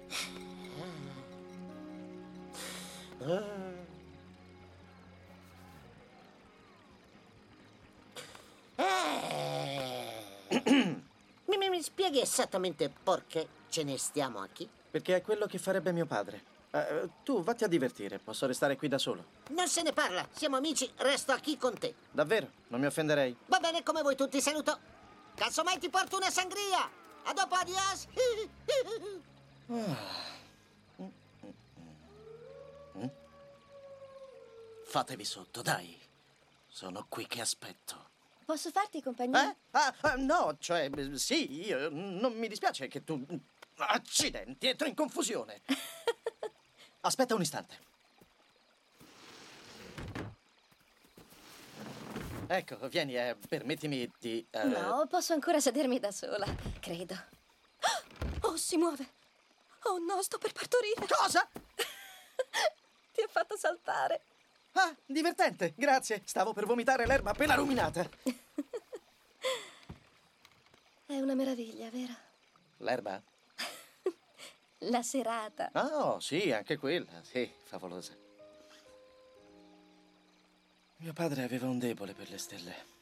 Mi, mi, mi spieghi esattamente perché ce ne stiamo qui? Perché è quello che farebbe mio padre. Eh, tu vatti a divertire, posso restare qui da solo. Non se ne parla, siamo amici, resto qui con te. Davvero, non mi offenderei. Va bene come voi tutti, saluto. Casomai ti porto una sangria. A dopo, adios. Fatevi sotto, dai. Sono qui che aspetto. Posso farti compagnia? Eh? Ah, ah, no, cioè, sì, io, non mi dispiace che tu... Accidenti, entro in confusione. Aspetta un istante. Ecco, vieni, eh, permettimi di... eh, No, posso ancora sedermi da sola, credo. Oh, si muove! Oh no, sto per partorire! Cosa? Ti ha fatto saltare. Ah, divertente, grazie. Stavo per vomitare l'erba appena ruminata. È una meraviglia, vero? L'erba? La serata. Oh, sì, anche quella, sì, favolosa. Mio padre aveva un debole per le stelle.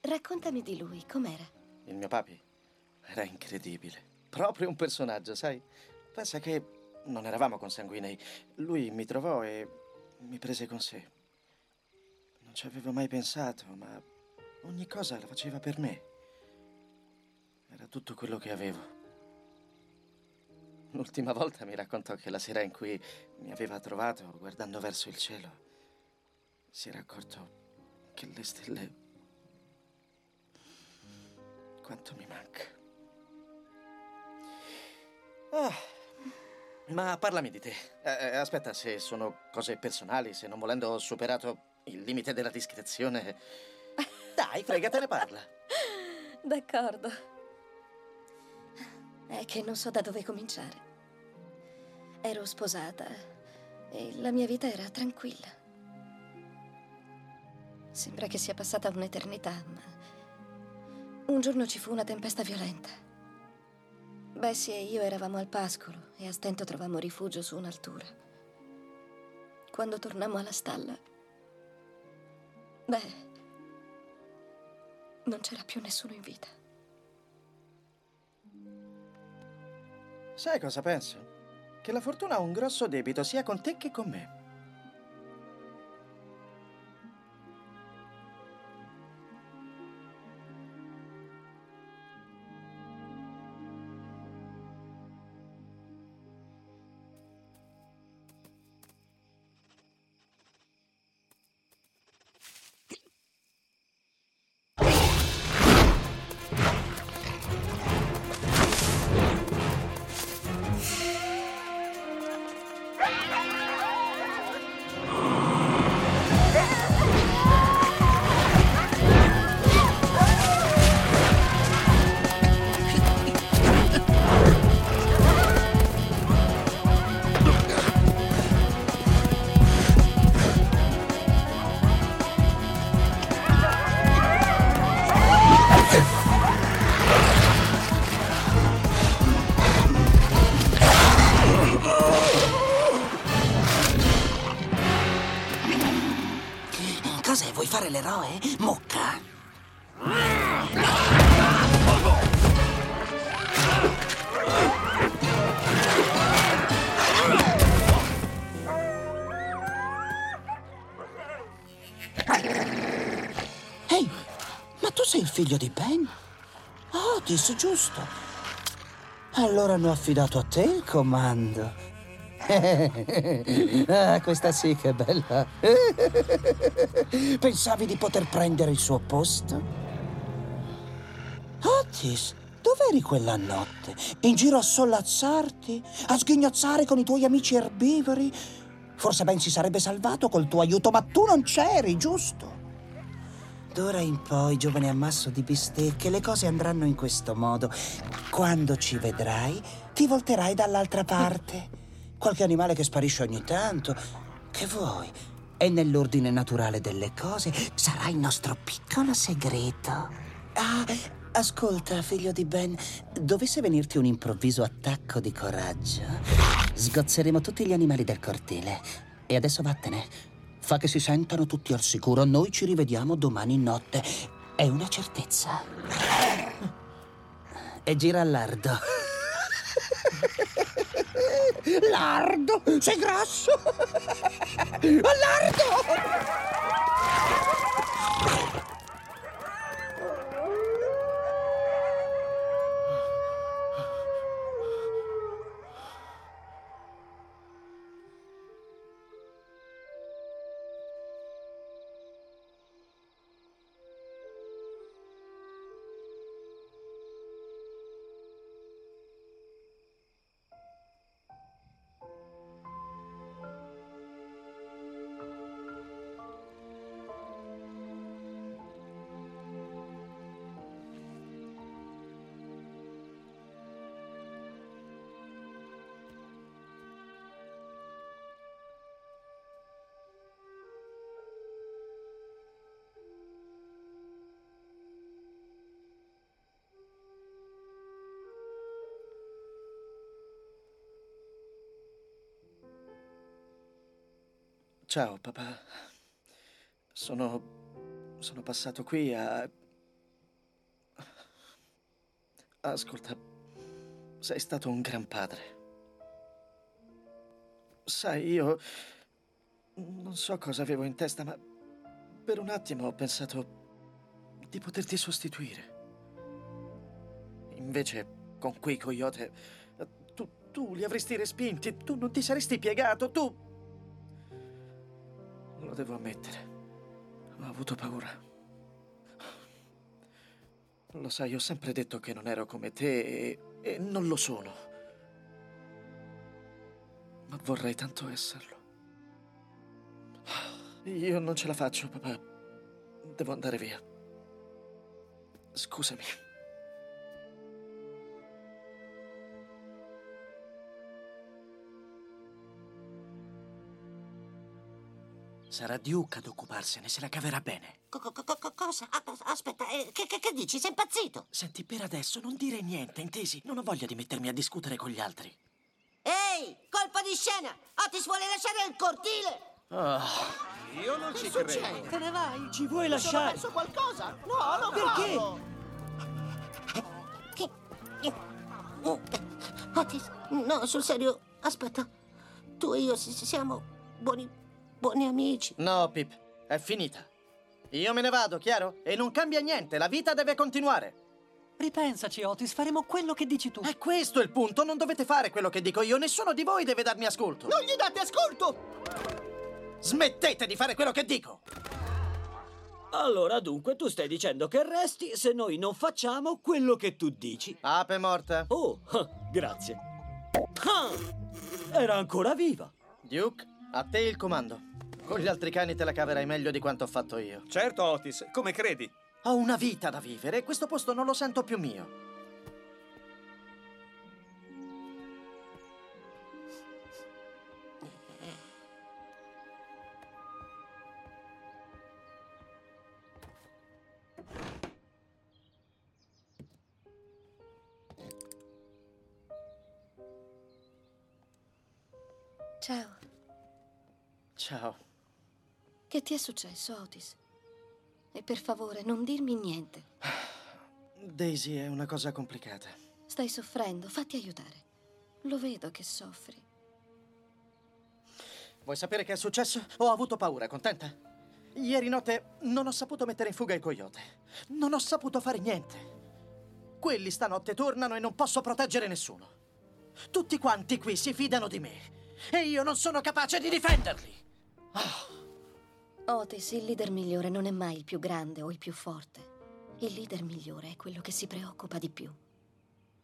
Raccontami di lui, com'era? Il mio papi era incredibile. Proprio un personaggio, sai? Pensa che non eravamo consanguinei. Lui mi trovò e mi prese con sé. Non ci avevo mai pensato, ma ogni cosa la faceva per me. Era tutto quello che avevo. L'ultima volta mi raccontò che la sera in cui mi aveva trovato guardando verso il cielo, si era accorto che le stelle... quanto mi manca. Ah, ma parlami di te. Eh, eh, aspetta, se sono cose personali, se non volendo ho superato il limite della discrezione. Dai, fregatene parla. D'accordo. È che non so da dove cominciare. Ero sposata e la mia vita era tranquilla. Sembra che sia passata un'eternità, ma un giorno ci fu una tempesta violenta. Bessie e io eravamo al pascolo e a stento trovammo rifugio su un'altura. Quando tornammo alla stalla, beh, non c'era più nessuno in vita. Sai cosa penso? Che la fortuna ha un grosso debito sia con te che con me. Fare l'eroe? Mucca! Ehi, ma tu sei il figlio di Ben? Otis, giusto. Allora hanno affidato a te il comando. ah, questa sì che è bella. Pensavi di poter prendere il suo posto? Otis, dov'eri quella notte? In giro a sollazzarti? A sghignazzare con i tuoi amici erbivori? Forse Ben si sarebbe salvato col tuo aiuto, ma tu non c'eri, giusto? D'ora in poi, giovane ammasso di bistecche, le cose andranno in questo modo. Quando ci vedrai, ti volterai dall'altra parte. Qualche animale che sparisce ogni tanto. Che vuoi? È nell'ordine naturale delle cose. Sarà il nostro piccolo segreto. Ah, ascolta, figlio di Ben, dovesse venirti un improvviso attacco di coraggio, sgozzeremo tutti gli animali del cortile. E adesso vattene. Fa che si sentano tutti al sicuro. Noi ci rivediamo domani notte. È una certezza. E gira all'ardo. Lardo? Sei grasso? Lardo! Ciao, papà. Sono. Sono passato qui a. Ascolta, sei stato un gran padre. Sai, io. Non so cosa avevo in testa, ma per un attimo ho pensato di poterti sostituire. Invece, con quei coyote, tu, tu li avresti respinti, tu non ti saresti piegato, tu. Lo devo ammettere. Ho avuto paura. Lo sai, ho sempre detto che non ero come te e, e non lo sono. Ma vorrei tanto esserlo. Io non ce la faccio, papà. Devo andare via. Scusami. Sarà Duke ad occuparsene, se la caverà bene. Co- cosa? Ah, Aspetta, eh, che, che- che dici? Sei impazzito? Senti, per adesso non dire niente, intesi? Non ho voglia di mettermi a discutere con gli altri. Ehi, colpo di scena! Otis vuole lasciare il cortile! Io non ci succede? credo. Te ne vai? Ci vuoi Mi sono lasciare? perso qualcosa? No, non Perché? farlo! Otis, no, sul serio, aspetta. Tu e io si- si- siamo buoni, buoni amici. No, Pip, è finita. Io me ne vado, chiaro? E non cambia niente, la vita deve continuare. Ripensaci, Otis, faremo quello che dici tu. È questo il punto, non dovete fare quello che dico io, nessuno di voi deve darmi ascolto. Non gli date ascolto! Smettete di fare quello che dico! Allora, dunque, tu stai dicendo che resti se noi non facciamo quello che tu dici. Ape morta. Oh, grazie. Ah, era ancora viva. Duke, a te il comando. Con gli altri cani te la caverai meglio di quanto ho fatto io. Certo, Otis, come credi? Ho una vita da vivere e questo posto non lo sento più mio. Che è successo, Otis? E per favore, non dirmi niente. Daisy è una cosa complicata. Stai soffrendo, fatti aiutare. Lo vedo che soffri. Vuoi sapere che è successo? Ho avuto paura, contenta? Ieri notte non ho saputo mettere in fuga il coyote. Non ho saputo fare niente. Quelli stanotte tornano e non posso proteggere nessuno. Tutti quanti qui si fidano di me. E io non sono capace di difenderli. Otis, il leader migliore non è mai il più grande o il più forte. Il leader migliore è quello che si preoccupa di più.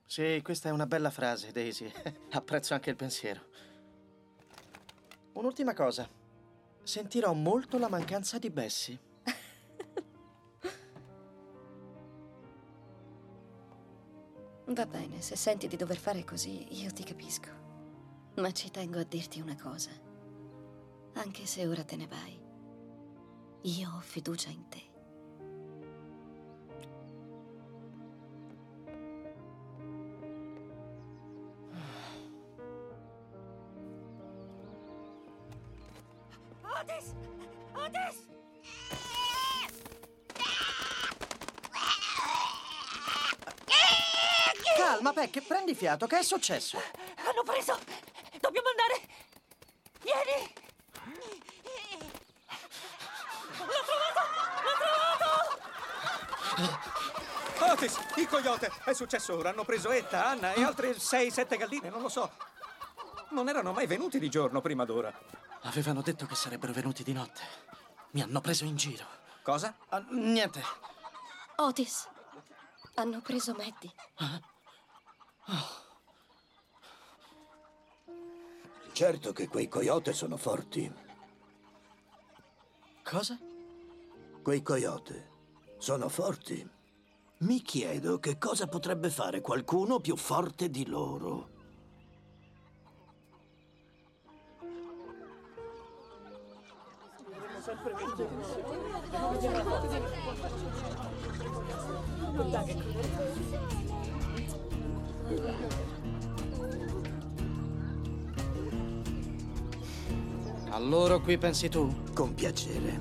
Sì, questa è una bella frase, Daisy. Apprezzo anche il pensiero. Un'ultima cosa. Sentirò molto la mancanza di Bessie. Va bene, se senti di dover fare così, io ti capisco. Ma ci tengo a dirti una cosa. Anche se ora te ne vai, io ho fiducia in te. Otis! Otis! Calma, Peck, prendi fiato. Che è successo? Hanno preso! Dobbiamo andare! Vieni! L'ho trovato! L'ho trovato! Otis, il coyote! È successo ora. Hanno preso Etta, Anna e altre 6-7 galline, non lo so. Non erano mai venuti di giorno prima d'ora. Avevano detto che sarebbero venuti di notte. Mi hanno preso in giro. Cosa? Ah, niente. Otis, hanno preso Maddie. Certo che quei coyote sono forti. Cosa? Quei coyote sono forti. Mi chiedo che cosa potrebbe fare qualcuno più forte di loro. A loro qui pensi tu? Con piacere.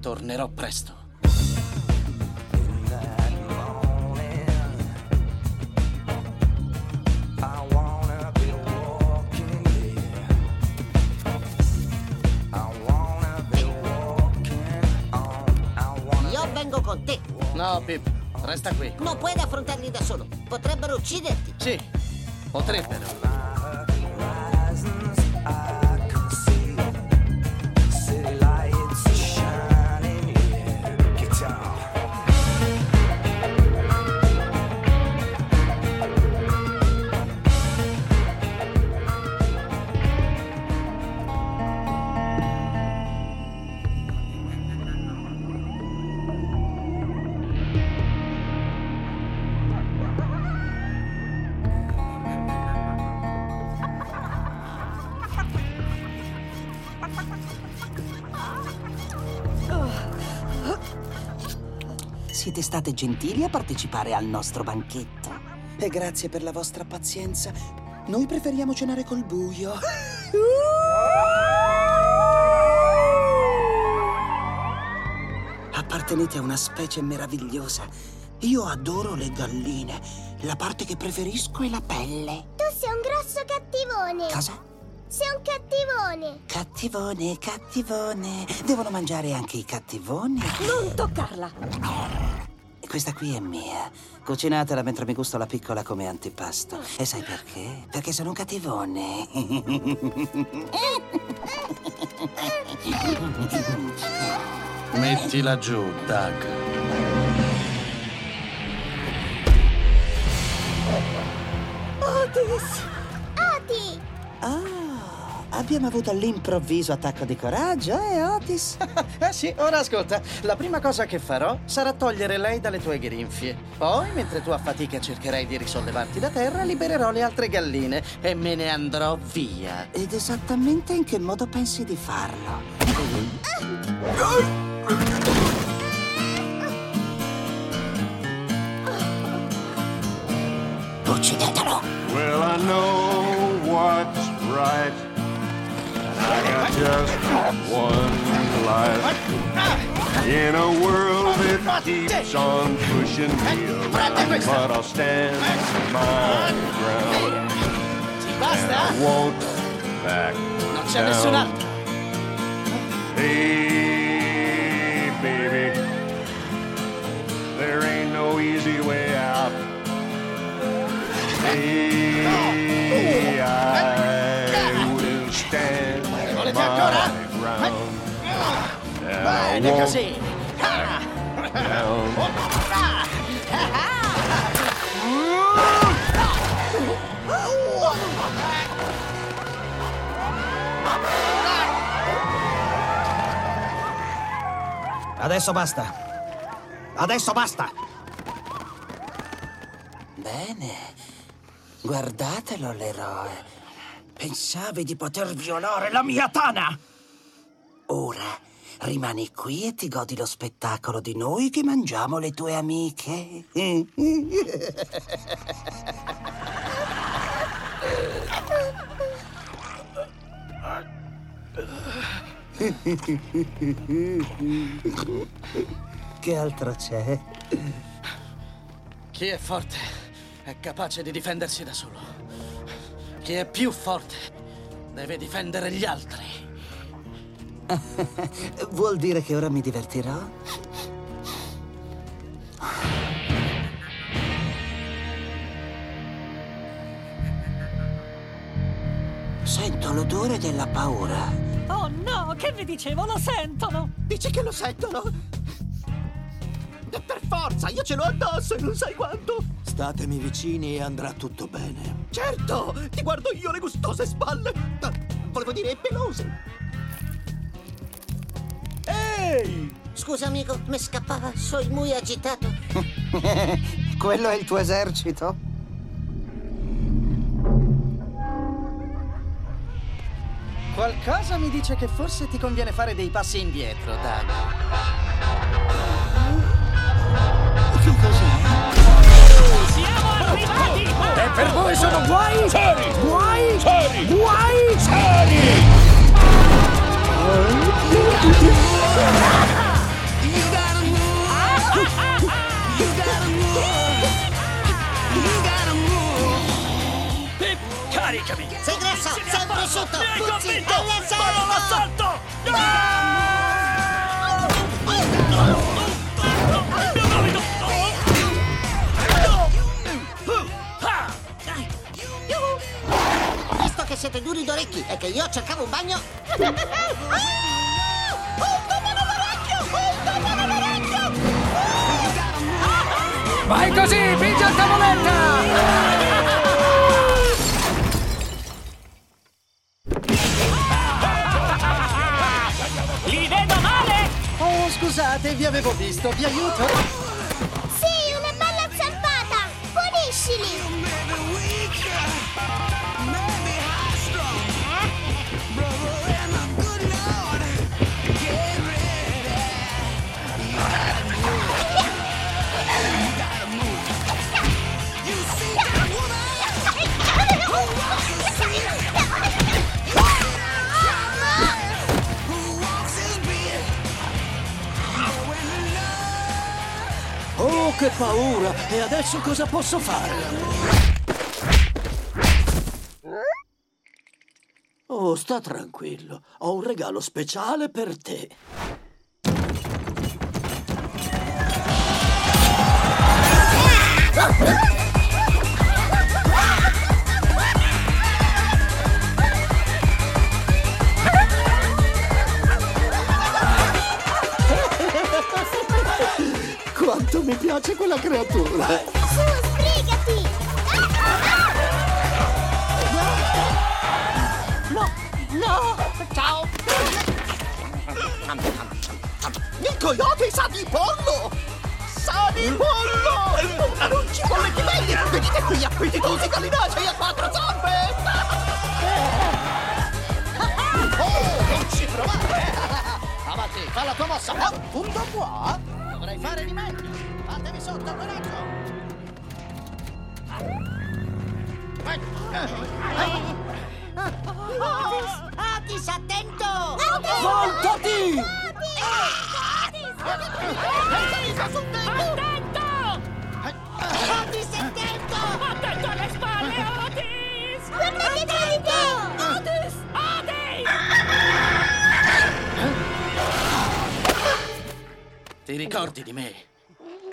Tornerò presto. Resta qui. Non puoi affrontarli da solo. Potrebbero ucciderti. Sì, potrebbero. State gentili a partecipare al nostro banchetto. E grazie per la vostra pazienza. Noi preferiamo cenare col buio. Appartenete a una specie meravigliosa. Io adoro le galline. La parte che preferisco è la pelle. Tu sei un grosso cattivone. Cosa? Sei un cattivone. Cattivone, cattivone. Devono mangiare anche i cattivoni. Non toccarla! Questa qui è mia. Cucinatela mentre mi gusto la piccola come antipasto. E sai perché? Perché sono un cattivone. Mettila giù, Doug. Otis! Oti! Ah, abbiamo avuto l'improvviso attacco di coraggio, eh, Otis? eh sì, ora ascolta. La prima cosa che farò sarà togliere lei dalle tue grinfie. Poi, mentre tu a fatica cercherai di risollevarti da terra, libererò le altre galline e me ne andrò via. Ed esattamente in che modo pensi di farlo? Uccidetelo! Well, I know what's right. I got just one life in a world that keeps on pushing me around. But I'll stand my ground. And I won't back down. Hey, baby, there ain't no easy way out. Hey, I will stand Volete ancora? Bene così. Adesso basta. Adesso basta. Bene. Guardatelo, l'eroe. Pensavi di poter violare la mia tana? Ora rimani qui e ti godi lo spettacolo di noi che mangiamo le tue amiche. che altro c'è? Chi è forte è capace di difendersi da solo. Chi è più forte deve difendere gli altri. Vuol dire che ora mi divertirò? Sento l'odore della paura. Oh no, che vi dicevo, lo sentono! Dici che lo sentono? E per forza, io ce l'ho addosso e non sai quanto! Statemi vicini e andrà tutto bene. Certo! Ti guardo io le gustose spalle! Ah, volevo dire pelose! Ehi! Scusa amico, mi scappava, sono muy agitato. Quello è il tuo esercito? Qualcosa mi dice che forse ti conviene fare dei passi indietro, dai. Arrivati! E per voi sono guai? Seri! Guai? Seri! Guai? Seri! E caricami! Sei grasso, sei prosciutto! Puzzi, convinto! all'assalto! Vado all'assalto! Mio siete duri d'orecchi e che io cercavo un bagno... Vai così, pingi il tavoletta! Li vedo male! Oh, scusate, vi avevo visto, vi aiuto? Che paura! E adesso cosa posso fare? Oh, sta tranquillo. Ho un regalo speciale per te. Quanto piace quella creatura! Su, sbrigati! No, no! Ciao! Il coyote sa di pollo! Sa di pollo! Non ci colleghi belli! Venite qui, appetitosi gallinacei a quattro zampe! Oh, non ci provate! Avanti, fa la tua mossa! Oh, punto qua! Dovrai fare di meglio! Fatevi sotto, coraggio! Otis! Otis, attento! Voltati! Attento! Otis, attento! Attento alle spalle, Otis! Guardate dentro! Otis! Otis! Ti ricordi di me?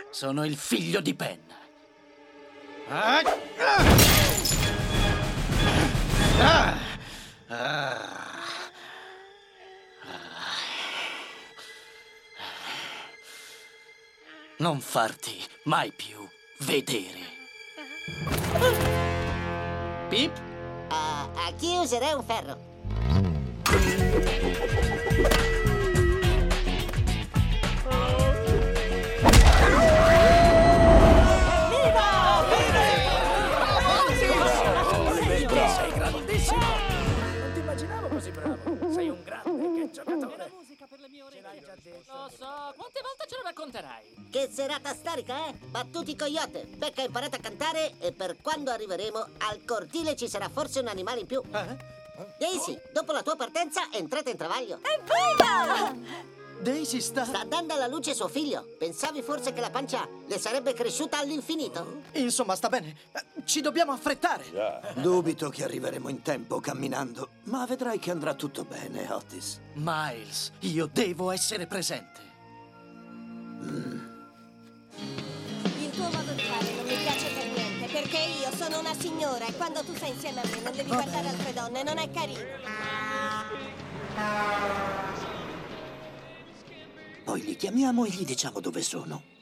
Sono il figlio di Ben. Ah! Ah! Ah! Non farti mai più vedere. Pip? Ah, a chi userei un ferro? Grande, che giocatore. Lo so, quante volte ce lo racconterai? Che serata storica, eh? Battuti coyote. Becca imparate a cantare e per quando arriveremo al cortile ci sarà forse un animale in più. Daisy, dopo la tua partenza entrate in travaglio. Evviva! Daisy sta... Sta dando alla luce suo figlio. Pensavi forse che la pancia le sarebbe cresciuta all'infinito? Insomma, sta bene. Ci dobbiamo affrettare. Dubito che arriveremo in tempo camminando, ma vedrai che andrà tutto bene, Otis. Miles, io devo essere presente. Il tuo modo di fare non mi piace per niente, perché io sono una signora e quando tu sei insieme a me non devi guardare altre donne, non è carino. Poi li chiamiamo e gli diciamo dove sono.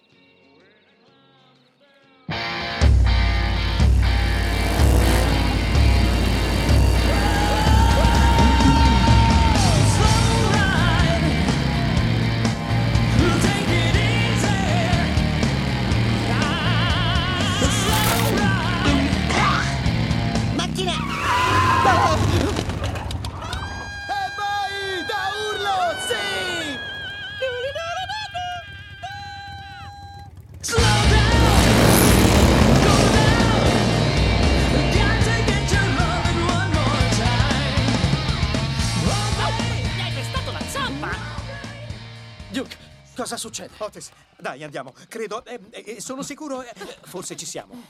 Cosa succede? Otis, dai, andiamo. Credo, eh, eh, sono sicuro, eh, forse ci siamo.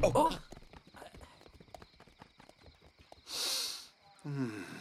Oh. Mm.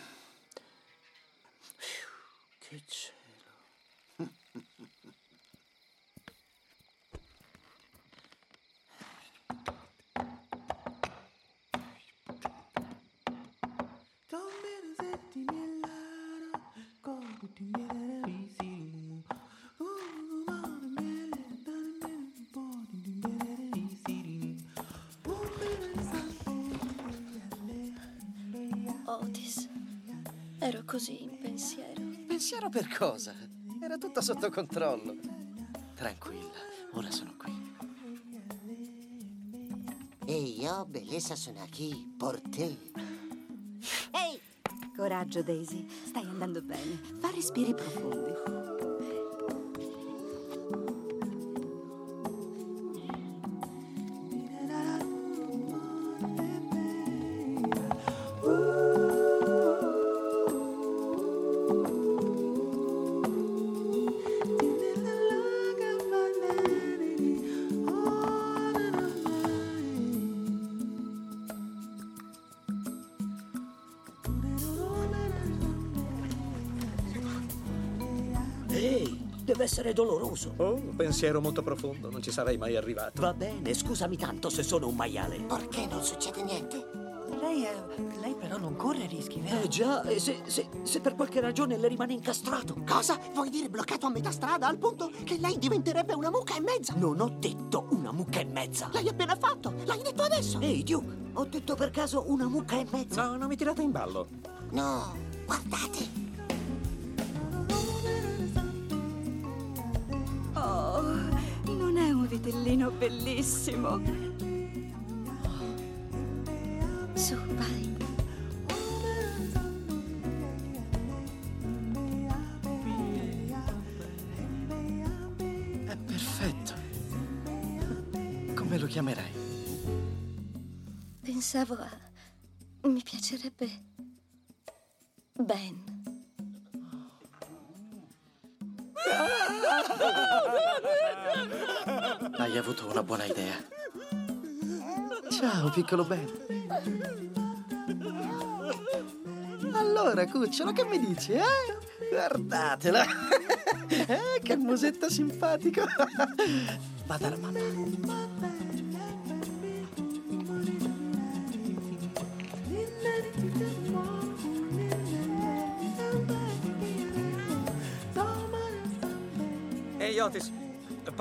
Ero così in pensiero. Pensiero per cosa? Era tutto sotto controllo. Tranquilla, ora sono qui. E io, bellezza, sono qui per te. Ehi! Coraggio, Daisy. Stai andando bene. Fa respiri profondi. Essere doloroso. Oh, un pensiero molto profondo, non ci sarei mai arrivato. Va bene, scusami tanto se sono un maiale. Perché non succede niente? Lei, è... lei però non corre rischi, vero? Eh già, e se, se- se per qualche ragione le rimane incastrato. Cosa? Vuoi dire bloccato a metà strada al punto che lei diventerebbe una mucca e mezza? Non ho detto una mucca e mezza. L'hai appena fatto! L'hai detto adesso! Ehi, Duke, ho detto per caso una mucca e mezza. No, non mi tirate in ballo. No, guardate. bellissimo. Su, vai. È perfetto. Come lo chiamerai? Pensavo a... Mi piacerebbe... Ben. Hai avuto una buona idea. Ciao, piccolo Ben. Allora, cucciolo, che mi dici, eh? Guardatela. eh, che musetta simpatico. Vada la mamma.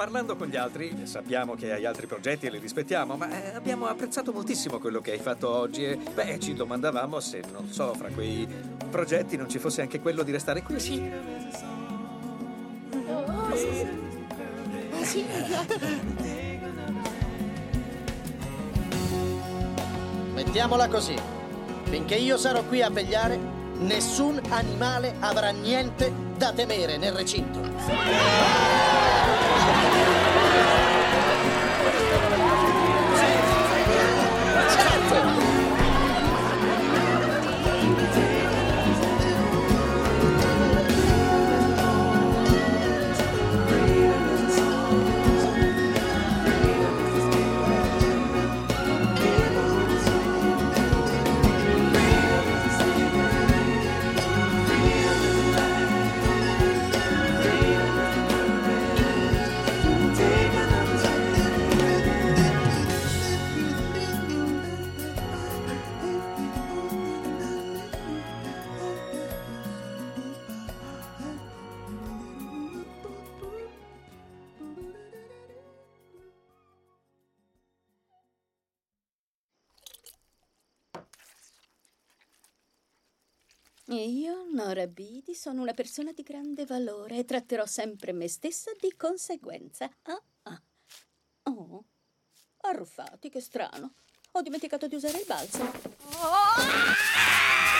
parlando con gli altri, sappiamo che hai altri progetti e li rispettiamo, ma eh, abbiamo apprezzato moltissimo quello che hai fatto oggi e beh, ci domandavamo se, non so, fra quei progetti non ci fosse anche quello di restare qui. Sì. Oh, sì. Oh, sì. Mettiamola così. Finché io sarò qui a vegliare, Nessun animale avrà niente da temere nel recinto. Sì! E io, Nora Bidi, sono una persona di grande valore e tratterò sempre me stessa di conseguenza. Ah, ah. Oh, arruffati, che strano. Ho dimenticato di usare il balsamo. Oh!